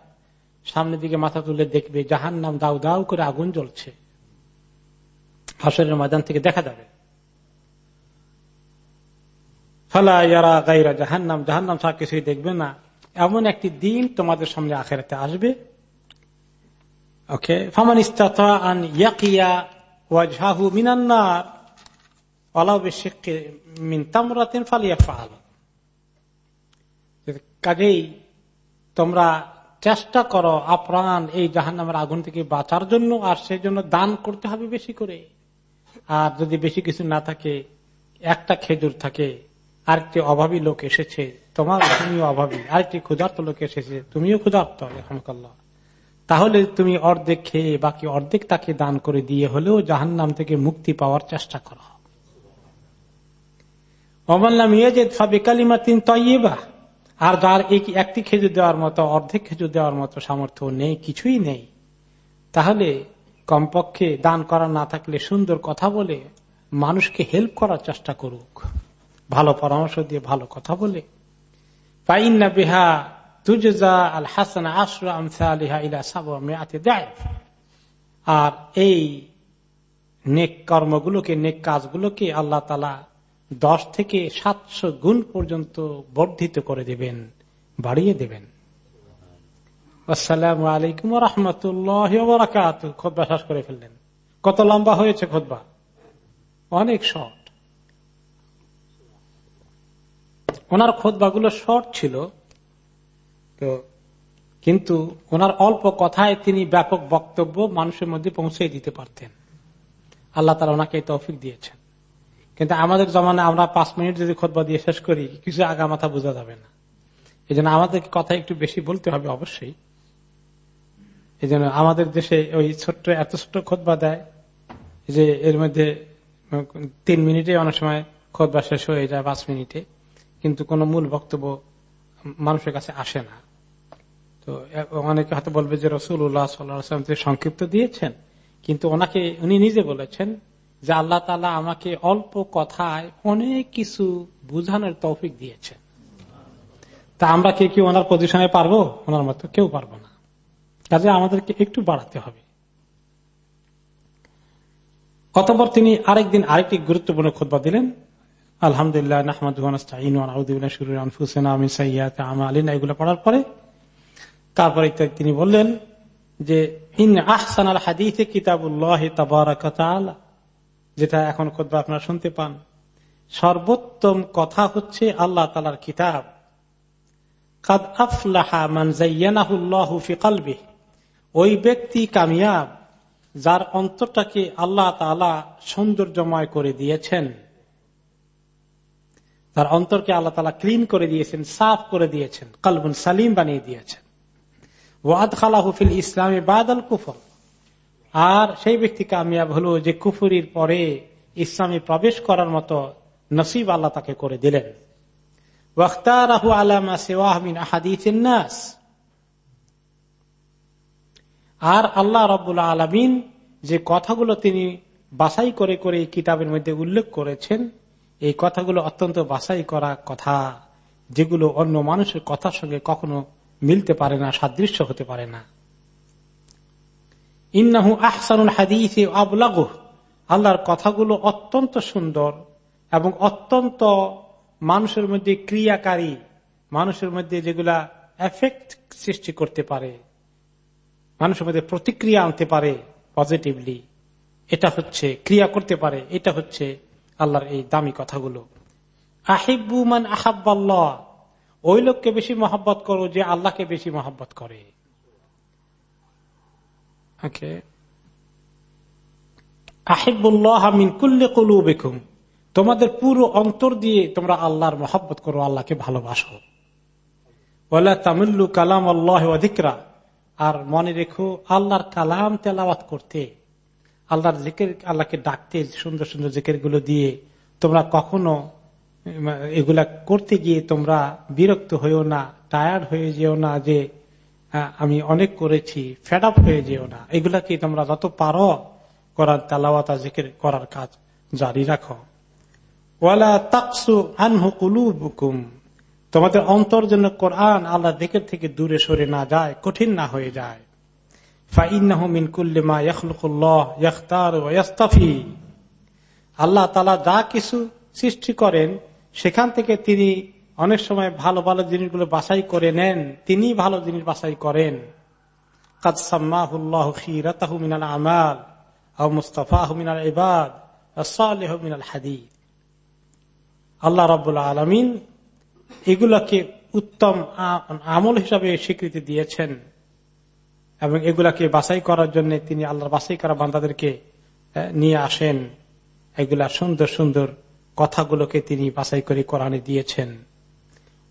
সামনের দিকে মাথা তুলে দেখবে জাহান নাম দাউ দাউ করে আগুন জ্বলছে। হাসরের ময়দান থেকে দেখা যাবে। ফালা ইয়ারা গাইরা জাহান্নাম জাহান্নাম ছাড়া কিছুই দেখবে না। এমন একটি দিন তোমাদের সামনে আখেরাতে আসবে। ওকে? ফামান ইস্তাতা আন ইয়াকিয়া ওয়াজহাহু মিনান্নার কাজেই তোমরা চেষ্টা করো আপ্রাণ এই জাহান নামের আগুন থেকে বাঁচার জন্য, আর সেই জন্য দান করতে হবে বেশি করে। আর যদি বেশি কিছু না থাকে, একটা খেজুর থাকে, আরেকটি অভাবী লোক এসেছে, তোমার তুমিও অভাবী, আরেকটি ক্ষুধার্ত লোক এসেছে, তুমিও ক্ষুধার্ত, রহমকাল্লাহ। তাহলে তুমি অর্ধেক খেয়ে বাকি অর্ধেক তাকে দান করে দিয়ে হলেও জাহান নাম থেকে মুক্তি পাওয়ার চেষ্টা করো। কালিমা তিন আর যার একটি খেজুর দেওয়ার মতো, অর্ধেক খেজুর দেওয়ার মতো সামর্থ্য নেই, কিছুই নেই। তাহলে কমপক্ষে দান করা না থাকলে সুন্দর কথা বলে মানুষকে হেল্প করার চেষ্টা করুক। ভালো পরামর্শ দিয়ে ভালো কথা বলে। পাইন্না বেহা তুজা আল হাসান আশরা আমসা আলিহা ইলা দেয় আর এই নেক কর্মগুলোকে, নেক কাজগুলোকে আল্লাহ তালা দশ থেকে সাতশো গুণ পর্যন্ত বর্ধিত করে দেবেন, বাড়িয়ে দেবেন। আসসালাম আলাইকুম রহমতুল্লাহ খোদবা শ্বাস করে ফেললেন। কত লম্বা হয়েছে খোদবা? অনেক শর্ট। ওনার খোদবাগুলো শর্ট ছিল, তো কিন্তু ওনার অল্প কথায় তিনি ব্যাপক বক্তব্য মানুষের মধ্যে পৌঁছে দিতে পারতেন। আল্লাহ তালা ওনাকে তৌফিক দিয়েছেন। কিন্তু আমাদের জমানে আমরা পাঁচ মিনিট যদি খোদবা দিয়ে শেষ করি, কিছু আগা মাথা বোঝা যাবে না। এই জন্য আমাদের কথা একটু বেশি বলতে হবে অবশ্যই। এই জন্য আমাদের দেশে ওই ছোট্ট, এত ছোট্ট খোদবা দেয় যে এর মধ্যে তিন মিনিটে অনেক সময় খোদবা শেষ হয়ে যায় পাঁচ মিনিটে। কিন্তু কোন মূল বক্তব্য মানুষের কাছে আসে না। তো অনেকে হয়তো বলবে যে রসুল্লাহ সাল্লাম সংক্ষিপ্ত দিয়েছেন, কিন্তু ওনাকে উনি নিজে বলেছেন যে আল্লাহ তালা আমাকে অল্প কথায় অনেক কিছু বুঝানোর তৌফিক দিয়েছেন। তা আমরা কে, কি ওনার পজিশনে পারব? ওনার মতো কেউ পারব না। কাজে আমাদেরকে একটু বাড়াতে হবে। অতপর তিনি আরেকদিন আরেকটি গুরুত্বপূর্ণ খোদবা দিলেন। আলহামদুলিল্লাহ এগুলো পড়ার পরে তারপরে তিনি বললেন যে, ইন আহসান আল হাদিসে কিতাবুল্লাহ যেটা এখন খোদবা আপনারা শুনতে পান। সর্বোত্তম কথা হচ্ছে আল্লাহ তালার কিতাব। কাদ আফলাহা ওই ব্যক্তি কামিয়াব, যার অন্তরটাকে আল্লাহ তালা সৌন্দর্যময় করে দিয়েছেন। তার অন্তরকে আল্লাহ তালা ক্লিন করে দিয়েছেন, সাফ করে দিয়েছেন, কালবুন সালিম বানিয়ে দিয়েছেন। ওয়াদ খালাহুফিল ইসলামী বাদাল কুফর। আর সেই ব্যক্তি কামিয়াব হলো যে কুফুরির পরে ইসলামে প্রবেশ করার মতো নসিব আল্লাহ তাকে করে দিলেন। আর আল্লাহ রব্বুল্লা আলমিন যে কথাগুলো তিনি বাছাই করে করে কিতাবের মধ্যে উল্লেখ করেছেন, এই কথাগুলো অত্যন্ত বাছাই করা কথা, যেগুলো অন্য মানুষের কথার সঙ্গে কখনো মিলতে পারে না, সাদৃশ্য হতে পারে না। ইন্নাহু আহসানুল হাদিস আবলাগু আল্লাহর কথাগুলো অত্যন্ত সুন্দর এবং অত্যন্ত মানুষের মধ্যে ক্রিয়াকারী, মানুষের মধ্যে যেগুলা এফেক্ট সৃষ্টি করতে পারে, মানুষের মধ্যে প্রতিক্রিয়া আনতে পারে পজিটিভলি এটা হচ্ছে, ক্রিয়া করতে পারে, এটা হচ্ছে আল্লাহর এই দামি কথাগুলো। আহিবুমান আহাব্বাল্লাহ। ওই লোককে বেশি মহাব্বত করো যে আল্লাহকে বেশি মহাব্বত করে। তোমাদের পুরো অন্তর দিয়ে তোমরা আল্লাহর মহাব্বত করো, আল্লাহকে ভালোবাসো। বলে তামিল্লু কালাম আল্লাহ অধিকরা আর মনে রেখো, আল্লাহর কালাম তেলাওয়াত করতে, আল্লাহর জিকের, আল্লাহকে ডাকতে, সুন্দর সুন্দর জিকেরগুলো দিয়ে তোমরা কখনো, এগুলা করতে গিয়ে তোমরা বিরক্ত হয়েও না টায়ার্ড হয়ে যেও না যে আমি অনেক করেছি ফেড আপ হয়ে যেও না। এগুলাকে তোমরা যত পারো করার তালাওয়াতা জিকের করার কাজ জারি রাখো। তোমাদের অন্তর জন্য কোরআন আল্লাহ দিকের থেকে দূরে সরে না যায়, কঠিন না হয়ে যায়। আল্লাহ তালা যা কিছু সৃষ্টি করেন, সেখান থেকে তিনি অনেক সময় ভালো ভালো জিনিসগুলো বাছাই করে নেন তিনি ভালো জিনিস বাছাই করেন। আমাল আল্লাহ রবাহ আলমিন এগুলাকে উত্তম আমল হিসাবে স্বীকৃতি দিয়েছেন। এবং এগুলাকে বাছাই করার জন্য তিনি আল্লাহর বাছাই করা বান্দাদেরকে নিয়ে আসেন। এগুলা সুন্দর সুন্দর কথাগুলোকে তিনি বাছাই করে কোরআনে দিয়েছেন।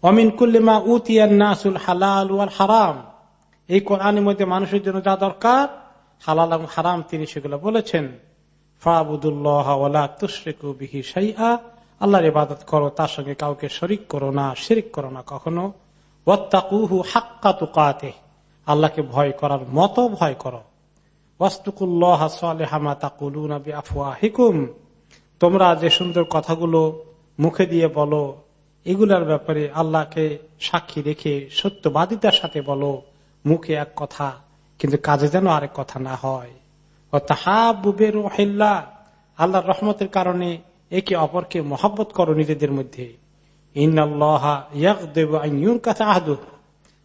অমিন কুল্লিমা উতিয়ান নাসুল হালাল ওয়াল হারাম। এই কোরআনের মধ্যে মানুষের জন্য যা দরকার, হালাল এবং হারাম তিনি সেগুলো বলেছেন। আল্লাহর ইবাদত করো, তার সঙ্গে কাউকে শরিক করো না, শিরিক করো না কখনো। ওয়াত্তাকুহু হাক্কা তুকাতে আল্লাহকে ভয় করার মতো ভয় করো। তোমরা যে সুন্দর কথাগুলো মুখে দিয়ে বলো এগুলার ব্যাপারে আল্লাহকে সাক্ষী রেখে সত্যবাদিতার সাথে বলো, মুখে এক কথা, কিন্তু কাজে যেন আরেক কথা না হয়। হেল্লা আল্লাহর রহমতের কারণে একে অপরকে মহব্বত করো নিজেদের মধ্যে।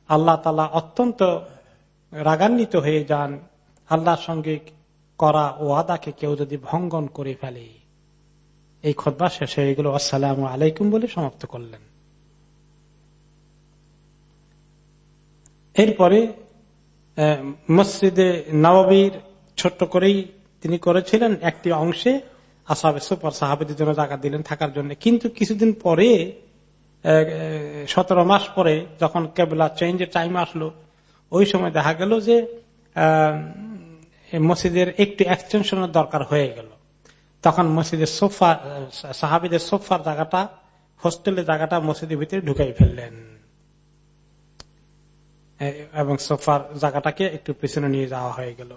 আল্লাহ তালা অত্যন্ত রাগান্বিত হয়ে যান। আল্লাহর সঙ্গে করা ও আদাকে কেউ যদি ভঙ্গন করে ফেলে। এই খোদবা শেষে এগুলো আসসালাম আলাইকুম বলে সমাপ্ত করলেন। এরপরে মসজিদে নবাবীর ছোট্ট করেই তিনি করেছিলেন একটি অংশে। আসাবে সুপার সাহাবেদের জন্য জায়গা দিলেন থাকার জন্য। কিন্তু কিছুদিন পরে সতেরো মাস পরে যখন কেবলা চেঞ্জের টাইম আসলো, ওই সময় দেখা গেল যে মসজিদের একটু এক্সটেনশনের দরকার হয়ে গেল। তখন মসজিদের সোফা, সাহাবিদের সোফার জায়গাটা, হোস্টেলের জায়গাটা মসজিদের ভিতরে ঢুকাই ফেললেন। এবং সোফার জায়গাটাকে একটু পিছনে নিয়ে যাওয়া হয়ে গেল।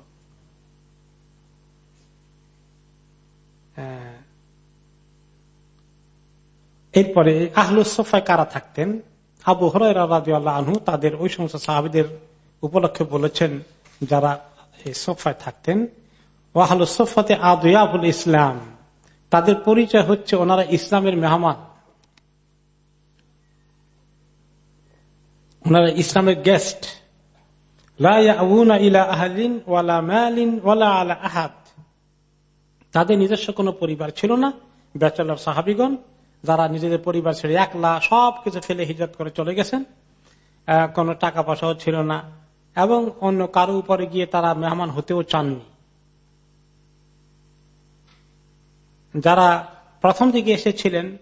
এরপরে আহলুস সোফায় কারা থাকতেন? আবু আনহু তাদের ওই সমস্ত সাহাবিদের উপলক্ষে বলেছেন, যারা সোফায় থাকতেন ওয়াহলু সোফাতে আদুয়াবুল ইসলাম। তাদের পরিচয় হচ্ছে ওনারা ইসলামের মেহমান। ওনারা ইসলামের গেস্ট তাদের নিজস্ব কোন পরিবার ছিল না। ব্যাচেলর সাহাবিগণ, যারা নিজেদের পরিবার ছেড়ে একলা সবকিছু ফেলে হিজত করে চলে গেছেন কোন টাকা পয়সাও ছিল না। এবং অন্য কারও উপরে গিয়ে তারা মেহমান হতেও চাননি। যারা প্রথম দিকে এসেছিলেন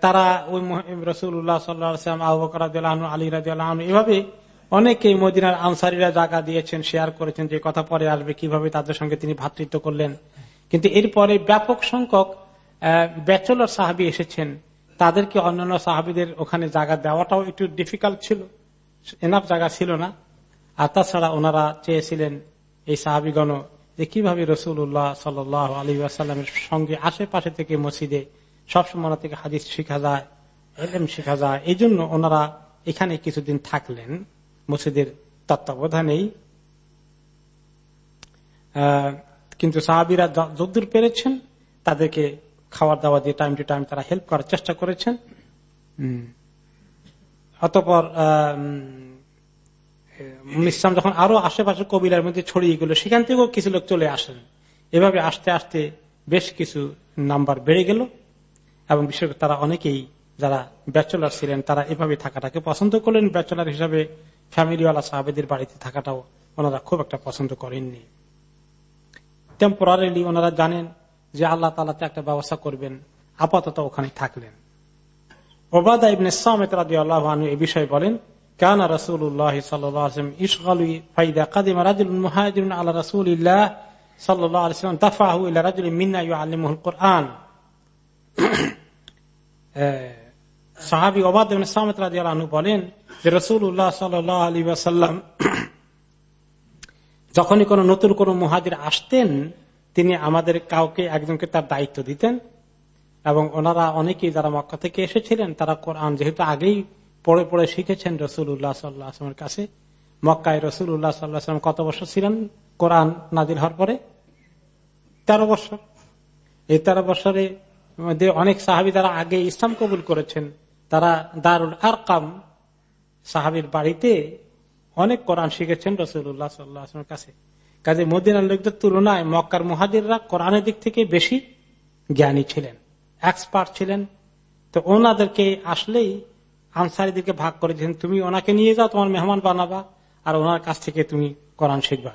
তারা ওই রসুল্লাহ সাল্লাম আবু আলী রাজু এভাবে অনেকে মদিনার আনসারিরা জায়গা দিয়েছেন, শেয়ার করেছেন যে কথা পরে আসবে, কীভাবে তাদের সঙ্গে তিনি ভাতৃত্ব করলেন। কিন্তু এরপরে ব্যাপক সংখ্যক ব্যাচেলর সাহাবি এসেছেন। তাদেরকে অন্যান্য সাহাবিদের ওখানে জায়গা দেওয়াটাও একটু ডিফিকাল্ট ছিল। এনাফ জায়গা ছিল না। আর তাছাড়া ওনারা চেয়েছিলেন, এই সাহাবিগণ যে কীভাবে রসুল উল্লাহ সাল আলী আসাল্লামের সঙ্গে আশেপাশে থেকে মসজিদে সবসময় থেকে হাদিস শিখা যায়, এলএম শিখা যায় এই জন্য ওনারা এখানে কিছুদিন থাকলেন মসজিদের তত্ত্বাবধানেই। কিন্তু সাহাবিরা যদ্দূর পেরেছেন, তাদেরকে খাবার দাওয়া দিয়ে টাইম টু টাইম তারা হেল্প করার চেষ্টা করেছেন। অতপর ইসলাম যখন আরও আশেপাশে কবিলার মধ্যে ছড়িয়ে গেল, সেখান থেকেও কিছু লোক চলে আসেন। এভাবে আস্তে আস্তে বেশ কিছু নাম্বার বেড়ে গেল এবং বিশেষ তারা অনেকেই যারা ব্যাচেলার ছিলেন, তারা এভাবে থাকাটাকে পছন্দ করলেন। ব্যাচেলার হিসাবে ফ্যামিলিওয়ালা সাহাবেদের বাড়িতে থাকাটাও ওনারা খুব একটা পছন্দ করেননি। টেম্পোরারিলি ওনারা জানেন যে আল্লাহ তালাতে একটা ব্যবস্থা করবেন, আপাতত ওখানে থাকলেন। ওবাদা ইবনে সামেত রাজি আল্লাহ এ বিষয়ে বলেন কেন রসুল্লাহ সাল্লাম রাজুল মুহাজির আল্লাহ রসুল্লাহ রাজুল কোরআন। সাহাবি আল্লাহ বলেন যে যখনই কোন নতুন কোন মুহাজির আসতেন, তিনি আমাদের কাউকে একজনকে তার দায়িত্ব দিতেন এবং ওনারা অনেকেই যারা মক্কা থেকে এসেছিলেন, তারা কোরআন যেহেতু আগেই পড়ে পড়ে শিখেছেন রসুল উল্লাহ সাল্লাহামের কাছে। মক্কায় রসুল উল্লাহ সাল্লাহাম কত বছর ছিলেন? কোরআন নাজির হওয়ার পরে? তেরো বছর। এই তেরো বছরে অনেক সাহাবি তারা আগে ইসলাম কবুল করেছেন। তারা দারুল আরকাম সাহাবির বাড়িতে অনেক কোরআন শিখেছেন রসুল রসুল্লাহ সাল্লাহামের কাছে। কাজে মদিনার লোকদের তুলনায় মক্কার মহাদিররা কোরআনের দিক থেকে বেশি জ্ঞানী ছিলেন, এক্সপার্ট ছিলেন। তো ওনাদেরকে আসলেই আনসারিদেরকে ভাগ করে দিয়েছেন, তুমি ওনাকে নিয়ে যাও, তোমার মেহমান বানাবা, আর ওনার কাছ থেকে তুমি কোরআন শিখবা।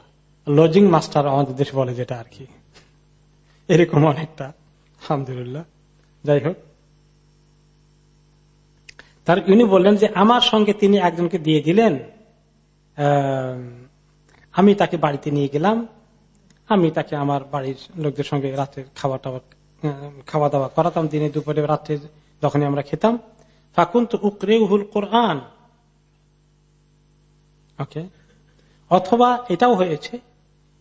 লজিং মাস্টার আমাদের দেশে বলে যেটা আর কি। এরকম অনেকটা, আলহামদুলিল্লাহ। যাই হোক। তার উনি বললেন যে, আমার সঙ্গে তিনি একজনকে দিয়ে দিলেন আমি তাকে বাড়িতে নিয়ে গেলাম, আমি তাকে আমার বাড়ির লোকদের সঙ্গে রাতে খাওয়া টাওয়া খাওয়া দাওয়া করাতাম, দিনে দুপুরে রাত্রে যখনই আমরা খেতাম। ফাকুন তো উকরেহুল কোরআন। ওকে অথবা এটাও হয়েছে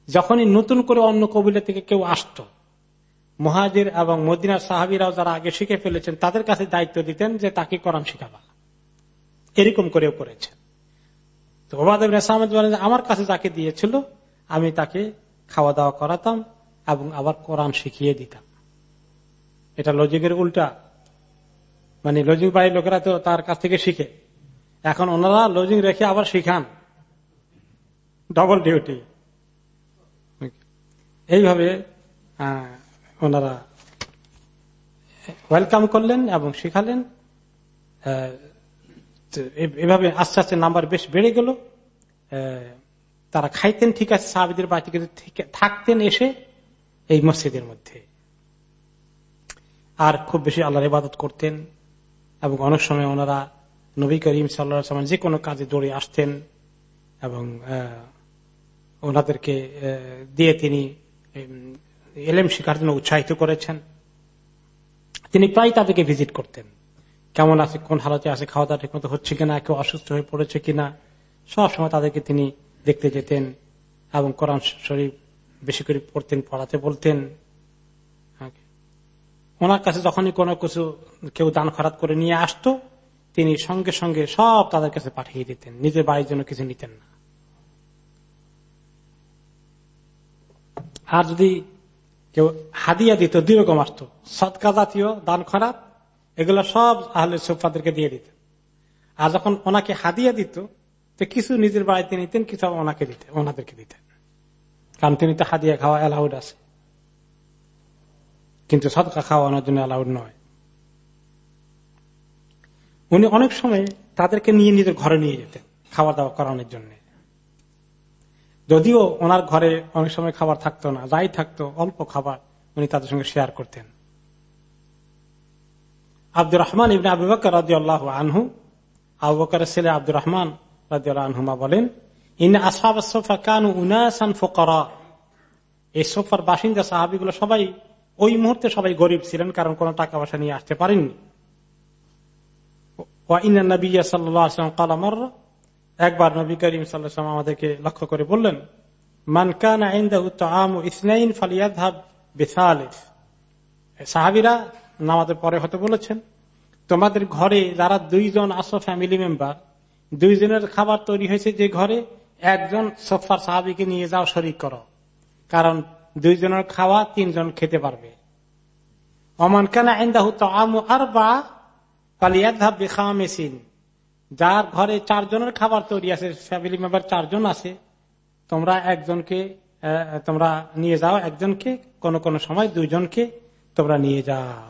যখনই নতুন করে অন্য কবিলা থেকে কেউ আসত মহাজির এবং মদিনার সাহাবিরাও যারা আগে শিখে ফেলেছেন তাদের কাছে দায়িত্ব দিতেন যে তাকে কোরআন শিখাবা। এরকম করেও করেছেন। তো ওবাদেব ওবাদ বলেন আমার কাছে যাকে দিয়েছিল আমি তাকে খাওয়া দাওয়া করাতাম এবং আবার কোরআন শিখিয়ে দিতাম। এটা লজিকের উল্টা। মানে লজিক বাড়ির লোকেরা তো তার কাছ থেকে শিখে। এখন ওনারা লজিং রেখে আবার শিখান। ডবল ডিউটি এইভাবে ওনারা ওয়েলকাম করলেন এবং শিখালেন। এভাবে আস্তে আস্তে নাম্বার বেশ বেড়ে গেল। তারা খাইতেন, ঠিক আছে, সাহাবিদের বাড়িতে কিন্তু থেকে- থাকতেন এসে এই মসজিদের মধ্যে। আর খুব বেশি আল্লাহর ইবাদত করতেন। এবং অনেক সময় ওনারা নবী করিম সাল্লা যে কোনো কাজে দৌড়ে আসতেন এবং ওনাদেরকে দিয়ে তিনি উম, এলেম শিখার জন্য উৎসাহিত করেছেন। তিনি প্রায় তাদেরকে ভিজিট করতেন। কেমন আছে কোন হালতে আছে খাওয়া দাওয়া ঠিক মতো হচ্ছে কিনা কেউ অসুস্থ হয়ে পড়েছে কিনা সব সময় তাদেরকে তিনি দেখতে যেতেন এবং কোরআন শরীফ বেশি করে পড়তেন পড়াতে বলতেন। ওনার কাছে যখনই কোনো কিছু কেউ দান খরাত করে নিয়ে আসতো, তিনি সঙ্গে সঙ্গে সব তাদের কাছে পাঠিয়ে দিতেন। নিজের বাড়ির জন্য কিছু নিতেন না। আর যদি কেউ হাদিয়া দিত দুই রকম আসতো সৎকা জাতীয়, দান খরাত, এগুলো সব আহলে সোফাদেরকে দিয়ে দিতেন। আর যখন ওনাকে হাদিয়া দিত, তো কিছু নিজের বাড়িতে নিতেন, কিছু ওনাকে দিতেন, ওনাদেরকে দিতেন। কারণ তিনি তো হাদিয়া খাওয়া অ্যালাউড আছে। কিন্তু সদকা খাওয়ানোর জন্য অ্যালাউড নয়। উনি অনেক সময় তাদেরকে নিয়ে নিজের ঘরে নিয়ে যেতেন খাওয়া দাওয়া করানোর জন্য। যদিও ওনার ঘরে অনেক সময় খাবার থাকতো না, যাই থাকতো, অল্প খাবার উনি তাদের সঙ্গে শেয়ার করতেন। আব্দুর রহমান ইবনে আবু বকর রাজি আল্লাহ আনহু, আবু বকরের ছেলে আব্দুর রহমান রাজি আল্লাহ আনহুমা বলেন ইন আসাব সোফা কানু উনাসান ফোকরা। এই সোফার বাসিন্দা সাহাবিগুলো সবাই ওই মুহূর্তে সবাই গরিব ছিলেন, কারণ কোন টাকা পয়সা নিয়ে আসতে পারেননি। একবার নবী করিম সাল্লাম আমাদেরকে লক্ষ্য করে বললেন মানকান ইসনাইন সাহাবিরা নামাজের পরে হতে বলেছেন, তোমাদের ঘরে যারা দুইজন আসো ফ্যামিলি মেম্বার, দুইজনের খাবার তৈরি হয়েছে যে ঘরে, একজন সোফার সাহাবিকে নিয়ে যাও শরিক করো। কারণ দুইজনের খাওয়া তিনজন খেতে পারবে। অমান কানা আইন্দাহু আর বা মেশিন যার ঘরে চারজনের খাবার তৈরি আছে, ফ্যামিলি মেম্বার চারজন আছে, তোমরা একজনকে তোমরা নিয়ে যাও একজনকে, কোন কোন সময় দুইজনকে তোমরা নিয়ে যাও।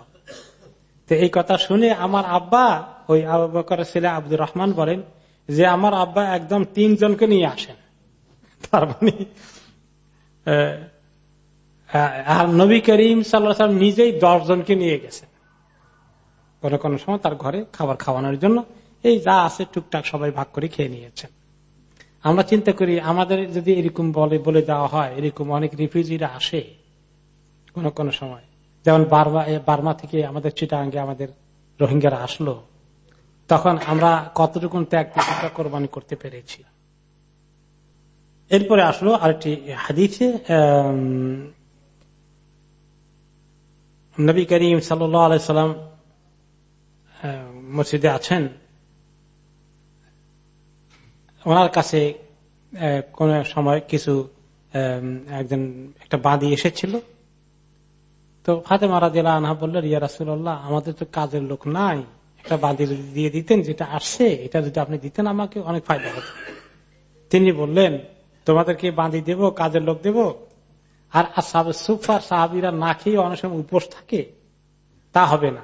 তো এই কথা শুনে আমার আব্বা, ওই আবু ছেলে আব্দুর রহমান বলেন যে, আমার আব্বা একদম তিনজনকে নিয়ে আসেন। তার মানে আর নবী করিম সাল্লাম নিজেই দশ জনকে নিয়ে গেছেন কোন কোন সময় তার ঘরে খাবার খাওয়ানোর জন্য এই যা আছে টুকটাক সবাই ভাগ করে খেয়ে নিয়েছেন আমরা চিন্তা করি, আমাদের যদি এরকম বলে বলে দেওয়া হয়, এরকম অনেক রিফিউজিরা আসে কোন কোন সময়। যেমন বার্মা বার্মা থেকে আমাদের চিটাঙ্গে আমাদের রোহিঙ্গারা আসলো। তখন আমরা কতটুকুন ত্যাগ প্রতিজ্ঞা কোরবানি করতে পেরেছি। এরপরে আসলো আরেকটি হাদিসে নবী করিম সাল্লাম মসজিদে আছেন। ওনার কাছে কোন সময় কিছু একজন, একটা বাঁধি এসেছিল। তো ফাতে মারা দিলা আনহা বললেন, ইয়া রাসুল্লাহ আমাদের তো কাজের লোক নাই। একটা বাঁধি দিয়ে দিতেন, যেটা আসছে, এটা যদি আপনি দিতেন আমাকে, অনেক ফায়দা হতো। তিনি বললেন, তোমাদেরকে বাঁধি দেব, কাজের লোক দেব আর সুফার সাহাবিরা না খেয়ে অনেক সময় উপোস থাকে, তা হবে না।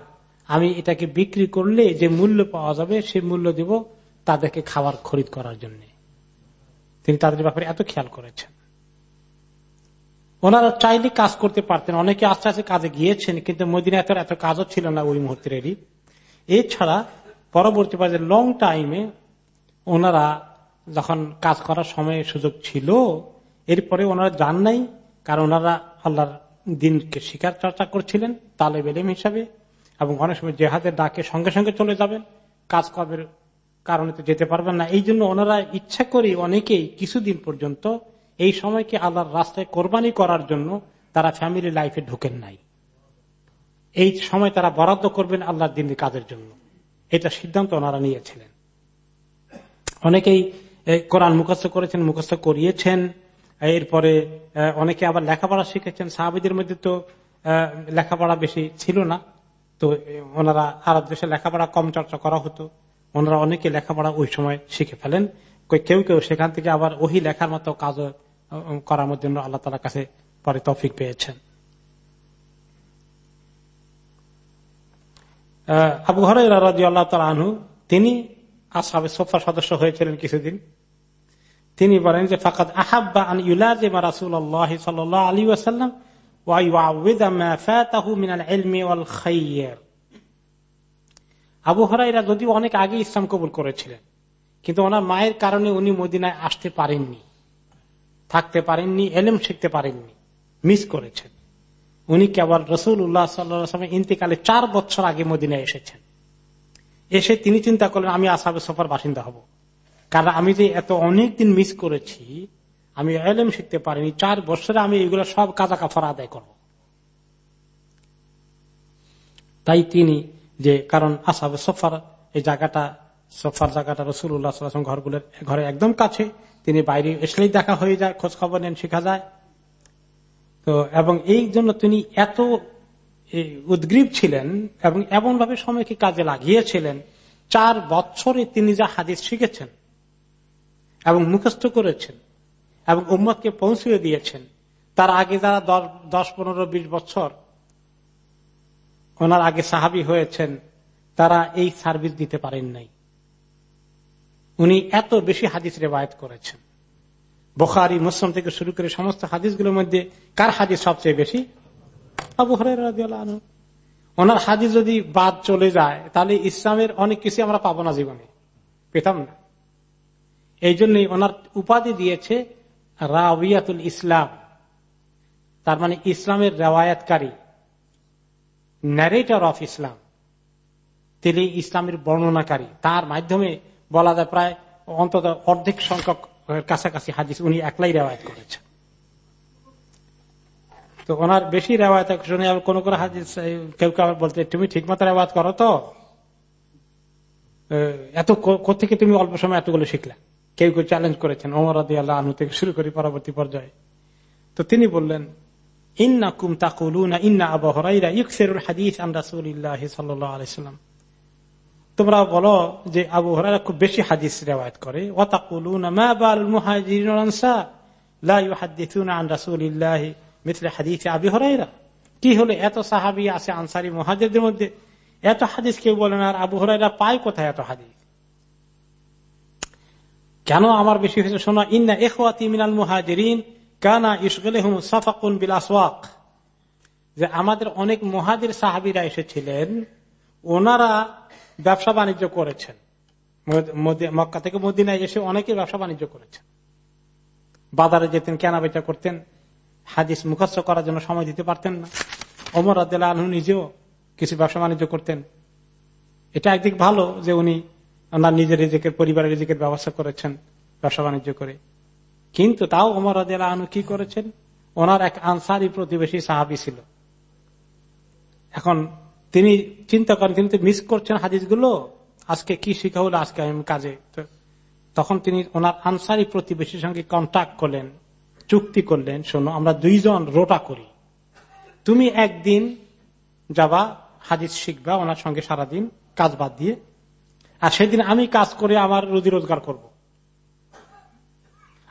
আমি এটাকে বিক্রি করলে যে মূল্য পাওয়া যাবে, সে মূল্য দেব তাদেরকে খাবার খরিদ করার জন্য। তিনি তাদের ব্যাপারে এত খেয়াল করেছেন। ওনারা চাইলে কাজ করতে পারতেন, অনেকে আস্তে আস্তে কাজে গিয়েছেন, কিন্তু মদিনা এত এত কাজও ছিল না ওই মুহূর্তেরই এছাড়া পরবর্তী পর্যায়ে লং টাইমে ওনারা যখন কাজ করার সময় সুযোগ ছিল, এরপরে ওনারা যান নাই কারণ ওনারা আল্লাহর দিনকে শিকার চর্চা করছিলেন, তালেব এলেম হিসাবে, এবং অনেক সময় জেহাদের ডাকে সঙ্গে সঙ্গে চলে যাবেন কাজ কর্মের কারণে তো যেতে পারবেন না। এই জন্য ওনারা ইচ্ছা করে অনেকেই কিছুদিন পর্যন্ত এই সময়কে আল্লাহর রাস্তায় কোরবানি করার জন্য তারা ফ্যামিলি লাইফে ঢুকেন নাই। এই সময় তারা বরাদ্দ করবেন আল্লাহর দিনের কাজের জন্য। এটা সিদ্ধান্ত ওনারা নিয়েছিলেন। অনেকেই কোরআন মুখস্থ করেছেন, মুখস্থ করিয়েছেন এরপরে অনেকে আবার লেখাপড়া শিখেছেন। সাহাবিদের মধ্যে তো লেখাপড়া বেশি ছিল না। তো ওনারা আরব দেশে লেখাপড়া কম চর্চা করা হতো। ওনারা অনেকে লেখাপড়া ওই সময় শিখে ফেলেন। কেউ কেউ সেখান থেকে আবার ওহি লেখার মতো কাজ করার জন্য আল্লাহ তালার কাছে পরে তফিক পেয়েছেন। আবু হরাই রাজি আল্লাহ তালা তিনি আসাবে সোফার সদস্য হয়েছিলেন কিছুদিন। তিনি বলেন যে ফাকাত আহাব্বা আন ইউলাজিমা ওয়াসাল্লাম আবু অনেক আগে ইসলাম কবুল করেছিলেন, কিন্তু ওনার মায়ের কারণে উনি মদিনায় আসতে পারেননি, থাকতে পারেননি, এলেম শিখতে পারেননি, মিস করেছেন। উনি কেবল রসুল উল্লাহ সাল্লাম ইন্তিকালে চার বছর আগে মদিনায় এসেছেন। এসে তিনি চিন্তা করলেন, আমি আসাবে সফর বাসিন্দা হব। কারণ আমি যে এত অনেক দিন মিস করেছি, আমি এলেম শিখতে পারিনি, চার বছরে আমি এগুলো সব কাজা কাফার আদায় করব। তাই তিনি যে, কারণ আসাবে সফর, এই জায়গাটা, সফার জায়গাটা রসুল্লাহ ঘরগুলোর ঘরে একদম কাছে, তিনি বাইরে এসলেই দেখা হয়ে যায় খোঁজ খবর নেন, শেখা যায়। তো, এবং এই জন্য তিনি এত উদ্গ্রীব ছিলেন, এবং এমন ভাবে সময়কে কাজে লাগিয়েছিলেন, চার বছরে তিনি যা হাদিস শিখেছেন এবং মুখস্থ করেছেন এবং উম্মতকে পৌঁছিয়ে দিয়েছেন। তার আগে যারা দশ পনেরো, বিশ বছর ওনার আগে সাহাবি হয়েছেন, তারা এই সার্ভিস দিতে পারেন নাই। উনি এত বেশি হাদিস রেবায়ত করেছেন। বোখারি, মুসলিম থেকে শুরু করে সমস্ত হাদিসগুলোর মধ্যে কার হাদিস সবচেয়ে বেশি? আবু হরাই ওনার হাদিস যদি বাদ চলে যায়, তাহলে ইসলামের অনেক কিছু আমরা পাবো না জীবনে। পেতাম না। এই জন্যই ওনার উপাধি দিয়েছে রাউিয়াতুল ইসলাম। তার মানে ইসলামের রেওয়ায়তকারী ন্যারেটর অফ ইসলাম তিনি ইসলামের বর্ণনাকারী। তার মাধ্যমে বলা যায় প্রায় অন্তত অর্ধেক সংখ্যক কাছাকাছি হাদিস উনি একলাই রেওয়ায়ত করেছেন। তো ওনার বেশি রেওয়ায়ত শুনে কোন কোন হাদিস, কেউ কেউ বলতে, তুমি ঠিক মতো রেওয়ায়ত করো তো? এত থেকে তুমি অল্প সময় এতগুলো শিখলা? কেউ কেউ চ্যালেঞ্জ করেছেন। ওমর আদি আল্লাহ আনু থেকে শুরু করি পরবর্তী পর্যায়ে। তো তিনি বললেন ইন্না কুম তাকুলুনা ইন্না আবহরাইরা ইকসেরুল হাদিস আন রাসুলিল্লাহ সাল্লাহ আলাইসাল্লাম তোমরা বলো যে আবু হরারা খুব বেশি হাদিস রেওয়ায়ত করে। আবি হরাইরা কি হলো? এত সাহাবি আছে আনসারি মহাজের মধ্যে? এত হাদিস কেউ বলেন আর আবু হরাইরা পায় কোথায় এত হাদিস? কেন আমার বেশি হয়েছে? শোনা, ইন্না এখাতি মিনাল মুহাজিরিন কানা ইসগলেহুম সাফাকুন বিল আসওয়াক। যে আমাদের অনেক মহাজির সাহাবিরা এসেছিলেন, ওনারা ব্যবসা বাণিজ্য করেছেন। মক্কা থেকে মদিনায় এসে অনেকে ব্যবসা বাণিজ্য করেছেন। বাজারে যেতেন কেনা বেচা করতেন, হাদিস মুখস্থ করার জন্য সময় দিতে পারতেন না। অমর আদাল আলহু নিজেও কিছু ব্যবসা বাণিজ্য করতেন। এটা একদিক ভালো যে উনি ওনার নিজের রিজিকের, পরিবারের রিজিকের ব্যবস্থা করেছেন, ব্যবসা বাণিজ্য করে। কিন্তু তাও অমর আদাল আহনু কি করেছেন? ওনার এক আনসারি প্রতিবেশী সাহাবি ছিল। এখন তিনি চিন্তা করেন, তিনি তো মিস করছেন হাদিসগুলো, আজকে কি শিখা হলো, আজকে আমি কাজে। তখন তিনি ওনার আনসারি প্রতিবেশীর সঙ্গে কন্ট্যাক্ট করলেন, চুক্তি করলেন, শোনো, আমরা দুইজন রোটা করি। তুমি একদিন যাবা, হাদিস শিখবা, ওনার সঙ্গে সারাদিন কাজ বাদ দিয়ে আর সেদিন আমি কাজ করে আমার রুজি রোজগার করব।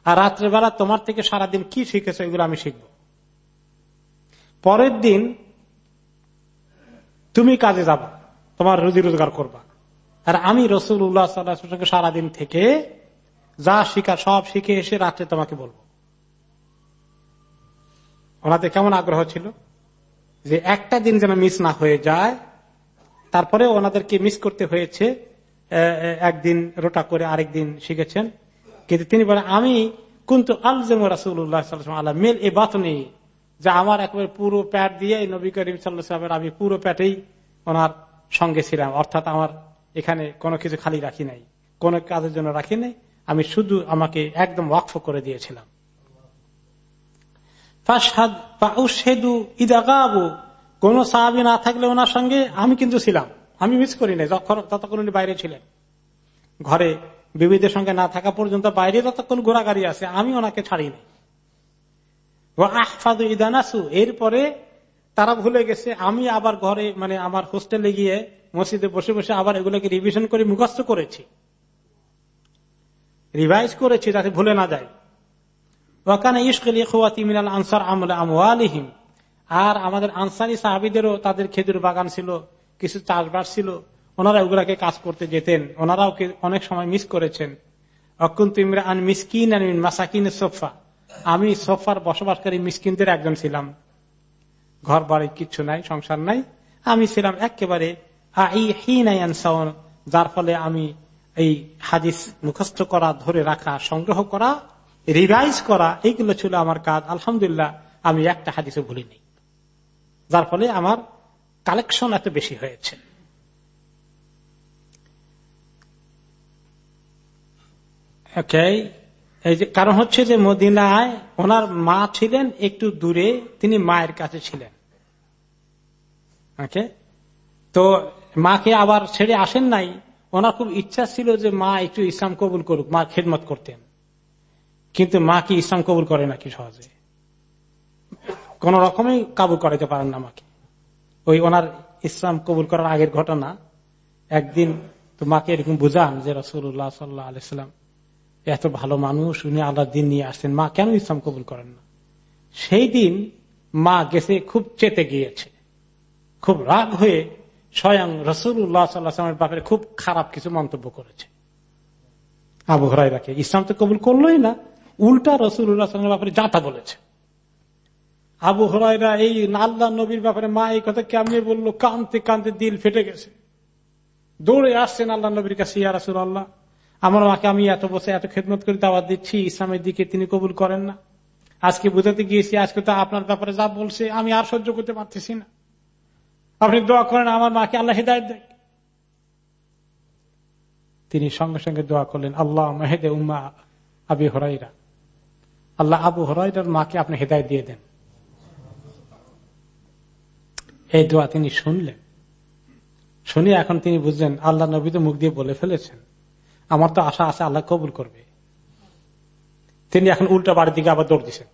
আর রাত্রেবেলা তোমার থেকে সারাদিন কি শিখেছে এগুলো আমি শিখব। পরের দিন তুমি কাজে যাবা, তোমার রুজি রোজগার করবা। আর আমি রসুল উল্লাহ সারাদিন থেকে যা শিখা সব শিখে এসে রাত্রে তোমাকে বলব। ওনাদের কেমন আগ্রহ ছিল? যে একটা দিন যেন মিস না হয়ে যায় তারপরে ওনাদেরকে মিস করতে হয়েছে। একদিন রোটা করে আরেক দিন শিখেছেন। কিন্তু তিনি বলেন, আমি কিন্তু আলজেম রাসুল্লাহ আল্লাহ মেল এ বাতনি যে আমার একবার পুরো প্যাট দিয়ে নবী করিম সাল্লামের আমি পুরো প্যাটেই ওনার সঙ্গে ছিলাম। অর্থাৎ আমার এখানে কোনো কিছু খালি রাখি নাই, কোন কাজের জন্য রাখি নাই। আমি শুধু আমাকে একদম ওয়াকফ করে দিয়েছিলাম। কোন সাহাবি না থাকলে ওনার সঙ্গে আমি কিন্তু ছিলাম। আমি মিস করি নাই ততক্ষণ উনি বাইরে ছিলেন। ঘরে বিবিদের সঙ্গে না থাকা পর্যন্ত বাইরে যতক্ষণ ঘোরাগাড়ি আছে, আমি ওনাকে ছাড়িনি আহফাদু ইদানাসু এরপরে তারা ভুলে গেছে, আমি আবার ঘরে মানে আমার হোস্টেলে গিয়ে মসজিদে বসে বসে আবার এগুলোকে রিভিশন করে মুখস্থ করেছি। রিভাইজ করেছি যাতে ভুলে না যায় ওখানে ইস্কলি আনসার আমলে আমওয়ালিহিম, আর আমাদের আনসারি সাহাবিদেরও তাদের খেজুর বাগান ছিল কিছু চাষবাস ছিল, ওনারা ওগুলাকে কাজ করতে যেতেন। ওনারাও অনেক সময় মিস করেছেন। অকুন্ত ইমরান মিসকিন মাসাকিন সোফা। আমি সোফার বসবাসকারী মিসকিনদের একজন ছিলাম। ঘর বাড়ি কিচ্ছু নাই, সংসার নাই। আমি ছিলাম একেবারে যার ফলে আমি এই হাদিস মুখস্থ করা, ধরে রাখা, সংগ্রহ করা, রিভাইজ করা, এইগুলো ছিল আমার কাজ। আলহামদুলিল্লাহ, আমি একটা হাদিসে ভুলিনি। যার ফলে আমার কালেকশন এত বেশি হয়েছে। কারণ হচ্ছে যে মদিনায় ওনার মা ছিলেন একটু দূরে, তিনি মায়ের কাছে ছিলেন। তো মাকে আবার ছেড়ে আসেন নাই। ওনার খুব ইচ্ছা ছিল যে মা একটু ইসলাম কবুল করুক, মা খেদমত করতেন। কিন্তু মা কি ইসলাম কবুল করে নাকি সহজে? কোন রকমই কাবু করাইতে পারেন না মাকে। ওই ওনার ইসলাম কবুল করার আগের ঘটনা, একদিন তো মাকে এরকম বুঝান যে রসুল্লাহ সাল্লাহ আলাইসাল্লাম এত ভালো মানুষ, উনি আল্লাহ দিন নিয়ে আসছেন, মা কেন ইসলাম কবুল করেন না? সেই দিন মা গেছে, খুব চেতে গিয়েছে। খুব রাগ হয়ে স্বয়ং রসুল্লাহ সাল্লাহামের ব্যাপারে খুব খারাপ কিছু মন্তব্য করেছে। আবু হরাইরাকে ইসলাম তো কবুল করলোই না, উল্টা রসুল্লাহ ব্যাপারে যাতা বলেছে। আবু হরাইরা এই আল্লাহ নবীর ব্যাপারে মা এই কথা কেমনি বলল? কানতে কানতে দিল ফেটে গেছে। দৌড়ে আসছেন আল্লাহ নবীর কাছে, ইয়া রাসুল আল্লাহ আমার মাকে আমি এত বছর এত খেদমত করে দাওয়াত দিচ্ছি, ইসলামের দিকে তিনি কবুল করেন না। আজকে বুঝাতে গিয়েছি, আজকে তো আপনার ব্যাপারে যা বলছে, আমি আর সহ্য করতে পারতেছি না। আপনি দোয়া করেন, আমার মাকে আল্লাহ হেদায়ত দেয় তিনি সঙ্গে সঙ্গে দোয়া করলেন আল্লাহ মেহেদে উম্মা আবি হরাইরা আল্লাহ আবু হরাইরার মাকে আপনি হেদায়ত দিয়ে দেন। এই দোয়া তিনি শুনলেন। শুনে এখন তিনি বুঝলেন, আল্লাহ নবী তো মুখ দিয়ে বলে ফেলেছেন। আমার তো আশা আছে আল্লাহ কবুল করবে। তিনি এখন উল্টা বাড়ির দিকে আবার দৌড় দিচ্ছেন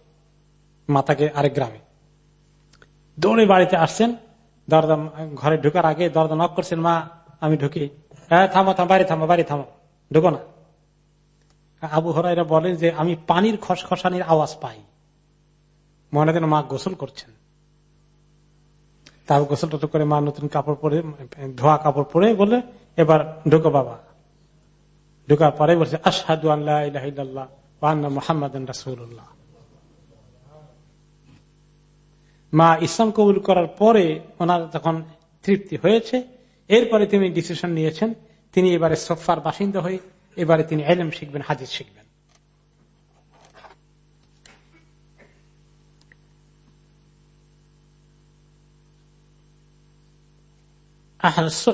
মাতাকে আরেক গ্রামে। দৌড়ে বাড়িতে আসছেন দরদা ঘরে ঢুকার আগে দরদা নক করছেন, মা, আমি ঢুকি। হ্যাঁ থামো থামো, বাড়ি থামো বাড়ি থামো, ঢুকো না। আবু হরাইরা বলেন যে, আমি পানির খসখসানির আওয়াজ পাই। মনে মা গোসল করছেন। তারপর গোসল টোসল করে মা নতুন কাপড় পরে, ধোয়া কাপড় পরে বলে, এবার ঢুকো বাবা। ঢুকার পরে বলছে আসাদু আল্লাহ মোহাম্মদ রাসুল্লাহ মা ইসলাম কবুল করার পরে ওনার যখন তৃপ্তি হয়েছে, এরপরে তিনি ডিসিশন নিয়েছেন, তিনি এবারে সোফার বাসিন্দা হয়ে, এবারে তিনি এলম শিখবেন হাজির শিখবেন।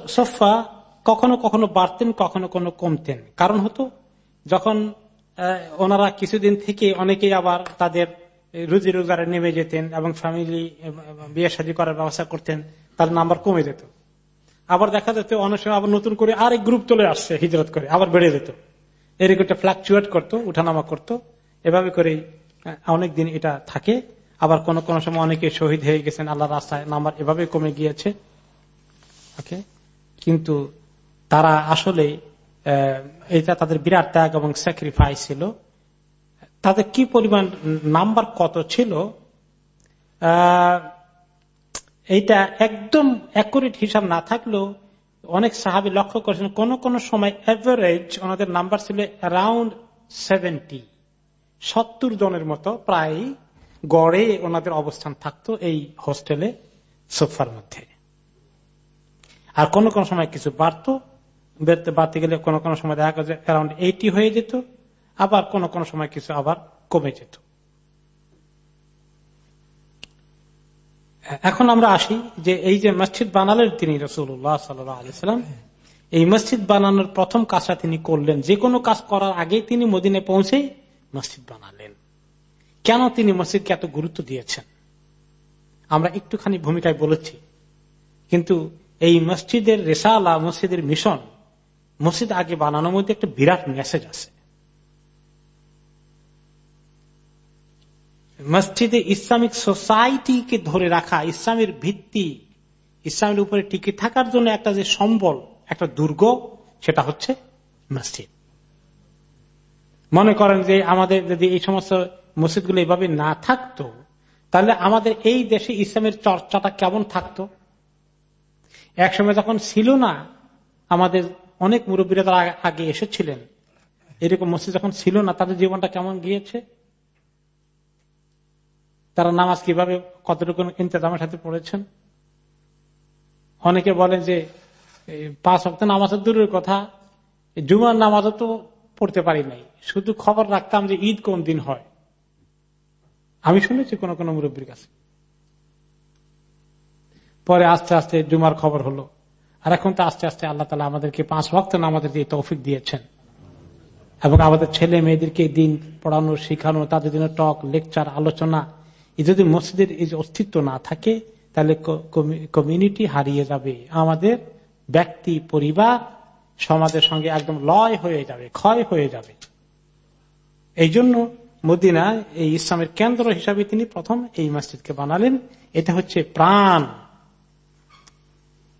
সোফা কখনো কখনো বাড়তেন, কখনো কখনো কমতেন। কারণ হতো, যখন ওনারা কিছুদিন থেকে অনেকেই আবার তাদের রুজি রোজগারে নেমে যেতেন এবং ফ্যামিলি বিয়ে শাদী করার ব্যবস্থা করতেন, তার নাম্বার কমে যেত। আবার দেখা যেত, অনেক সময় আবার নতুন করে আরেক গ্রুপ চলে আসছে, হিজরত করে, আবার বেড়ে যেত। এরকম একটা ফ্লাকচুয়েট করতো, উঠানামা করত। এভাবে করে অনেকদিন এটা থাকে। আবার কোন কোন সময় অনেকে শহীদ হয়ে গেছেন আল্লাহ রাস্তায় নাম্বার এভাবে কমে গিয়েছে। ওকে? কিন্তু তারা আসলে এটা তাদের বিরাট ত্যাগ এবং স্যাক্রিফাইস ছিল। তাদের কি পরিমাণ নাম্বার কত ছিল? এইটা একদম অ্যাকুরেট হিসাব না থাকলেও অনেক সাহাবি লক্ষ্য করেছেন, কোন কোন সময় এভারেজ ওনাদের নাম্বার ছিল অ্যারাউন্ড সেভেন্টি সত্তর জনের মতো প্রায় গড়ে ওনাদের অবস্থান থাকতো এই হোস্টেলে সোফার মধ্যে। আর কোন কোন সময় কিছু বাড়তো, বাড়তে গেলে কোন কোন সময় দেখা যায় অ্যারাউন্ড এইটি হয়ে যেত, আবার কোন কোন সময় কিছু আবার কমে যেত। এখন আমরা আসি যে এই যে মসজিদ বানালেন তিনি রসুল্লাহ সাল্লাম এই মসজিদ বানানোর প্রথম কাজটা তিনি করলেন। যে কোনো কাজ করার আগে তিনি মদিনে পৌঁছে মসজিদ বানালেন। কেন তিনি মসজিদকে এত গুরুত্ব দিয়েছেন? আমরা একটুখানি ভূমিকায় বলেছি। কিন্তু এই মসজিদের রেসালা, মসজিদের মিশন, মসজিদ আগে বানানোর মধ্যে একটা বিরাট মেসেজ আছে। মসজিদে ইসলামিক সোসাইটিকে ধরে রাখা, ইসলামের ভিত্তি, ইসলামের উপরে টিকে থাকার জন্য একটা যে সম্বল, একটা দুর্গ, সেটা হচ্ছে মসজিদ। মনে করেন যে আমাদের যদি এই সমস্ত মসজিদগুলো এভাবে না থাকতো, তাহলে আমাদের এই দেশে ইসলামের চর্চাটা কেমন থাকতো? একসময় যখন ছিল না, আমাদের অনেক মুরব্বীরা তারা আগে এসেছিলেন। এরকম মসজিদ যখন ছিল না, তাদের জীবনটা কেমন গিয়েছে? তারা নামাজ কীভাবে, কতটুকু ইন্তজামের সাথে পড়েছেন? অনেকে বলেন যে পাঁচ অক্ট নামাজের দূরের কথা জুমার নামাজও তো পড়তে পারি নাই। শুধু খবর রাখতাম যে ঈদ কোন দিন হয়। আমি শুনেছি কোন কোন মুরব্বীর কাছে। পরে আস্তে আস্তে জুমার খবর হলো। আর এখন তো আস্তে আস্তে আল্লাহ তালা আমাদেরকে পাঁচ ভক্ত আমাদের দিয়ে তৌফিক দিয়েছেন। এবং আমাদের ছেলে মেয়েদেরকে দিন পড়ানো, শেখানো, তাদের জন্য টক, লেকচার, আলোচনা যদি মসজিদের এই অস্তিত্ব না থাকে, তাহলে কমিউনিটি হারিয়ে যাবে। আমাদের ব্যক্তি, পরিবার, সমাজের সঙ্গে একদম লয় হয়ে যাবে, ক্ষয় হয়ে যাবে। এই জন্য মদিনা এই ইসলামের কেন্দ্র হিসাবে তিনি প্রথম এই মসজিদকে বানালেন। এটা হচ্ছে প্রাণ।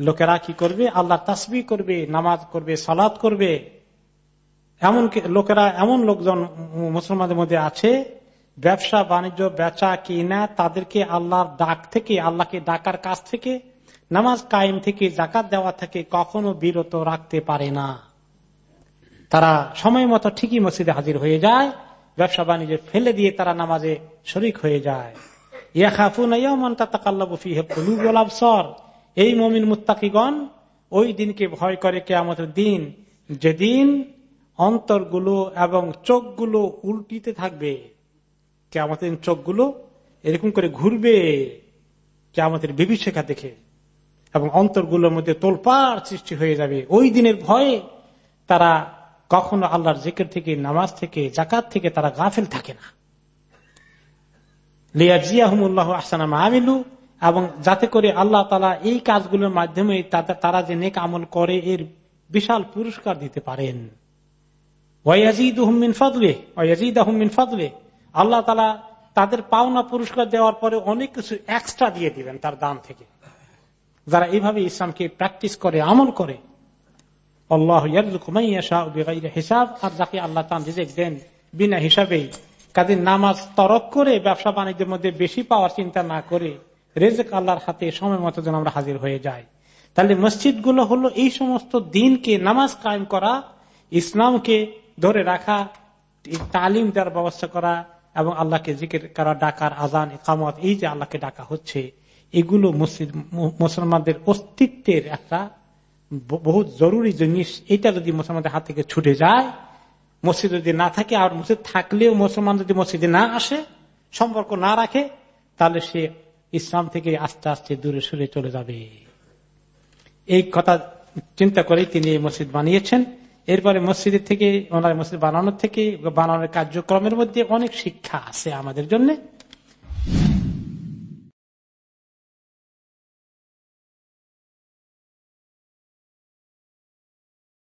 লোকেরা কি করবে? আল্লাহ তাসবি করবে, নামাজ করবে সালাদ করবে। এমন লোকেরা এমন লোকজন মুসলমানদের মধ্যে আছে, ব্যবসা, বাণিজ্য, বেচা, কিনা, তাদেরকে আল্লাহর ডাক থেকে, আল্লাহকে ডাকার কাছ থেকে, নামাজ কায়েম থেকে জাকাত দেওয়া থেকে কখনো বিরত রাখতে পারে না। তারা সময় মতো ঠিকই মসজিদে হাজির হয়ে যায়, ব্যবসা, বাণিজ্য ফেলে দিয়ে তারা নামাজে শরিক হয়ে যায়। এই মমিন মুত্তাকিগণ ওই দিনকে ভয় করে কেয়ামতের দিন। যেদিন অন্তরগুলো এবং চোখগুলো উল্টিতে থাকবে কে কেয়ামতের চোখগুলো এরকম করে ঘুরবে কে কেয়ামতের বিভীষিকা দেখে এবং অন্তরগুলোর মধ্যে তোলপাড় সৃষ্টি হয়ে যাবে। ওই দিনের ভয়ে তারা কখনো আল্লাহর জেকের থেকে, নামাজ থেকে জাকাত থেকে তারা গাফেল থাকে না। লিয়াজিয়াহমুল্লাহ আসানাম আমিলু এবং যাতে করে আল্লাহ তালা এই কাজগুলোর মাধ্যমে তারা যে নেক আমল করে, এর বিশাল পুরস্কার দিতে পারেন। আল্লাহ তালা তাদের পাওনা পুরস্কার দেওয়ার পরে অনেক কিছু এক্সট্রা দিয়ে দিবেন তার দান থেকে। যারা এইভাবে ইসলামকে প্র্যাকটিস করে, আমল করে, আল্লাহ হিসাব, আর যাকে আল্লাহ রিজেক দেন বিনা হিসাবেই। কাদের নামাজ তরক করে ব্যবসা বাণিজ্যের মধ্যে বেশি পাওয়ার চিন্তা না করে রেজেক আল্লাহর হাতে সময় মতো যেন আমরা হাজির হয়ে যাই। তাহলে মসজিদগুলো হলো এই সমস্ত দিনকে নামাজ কায়েম করা, ইসলামকে ধরে রাখা, তালিম দেওয়ার ব্যবস্থা করা এবং আল্লাহকে জিকির করা, ডাকার আজান কামত এই যে আল্লাহকে ডাকা হচ্ছে, এগুলো মসজিদ মুসলমানদের অস্তিত্বের একটা বহু জরুরি জিনিস। এটা যদি মুসলমানদের হাত থেকে ছুটে যায়, মসজিদ যদি না থাকে, আর মসজিদ থাকলেও মুসলমান যদি মসজিদে না আসে, সম্পর্ক না রাখে, তাহলে সে ইসলাম থেকে আস্তে আস্তে দূরে সরে চলে যাবে। এই কথা চিন্তা করে তিনি এই মসজিদ বানিয়েছেন। এরপরে মসজিদের থেকে, ওনার মসজিদ বানানোর থেকে, বানানোর কার্যক্রমের মধ্যে অনেক শিক্ষা আছে আমাদের জন্য।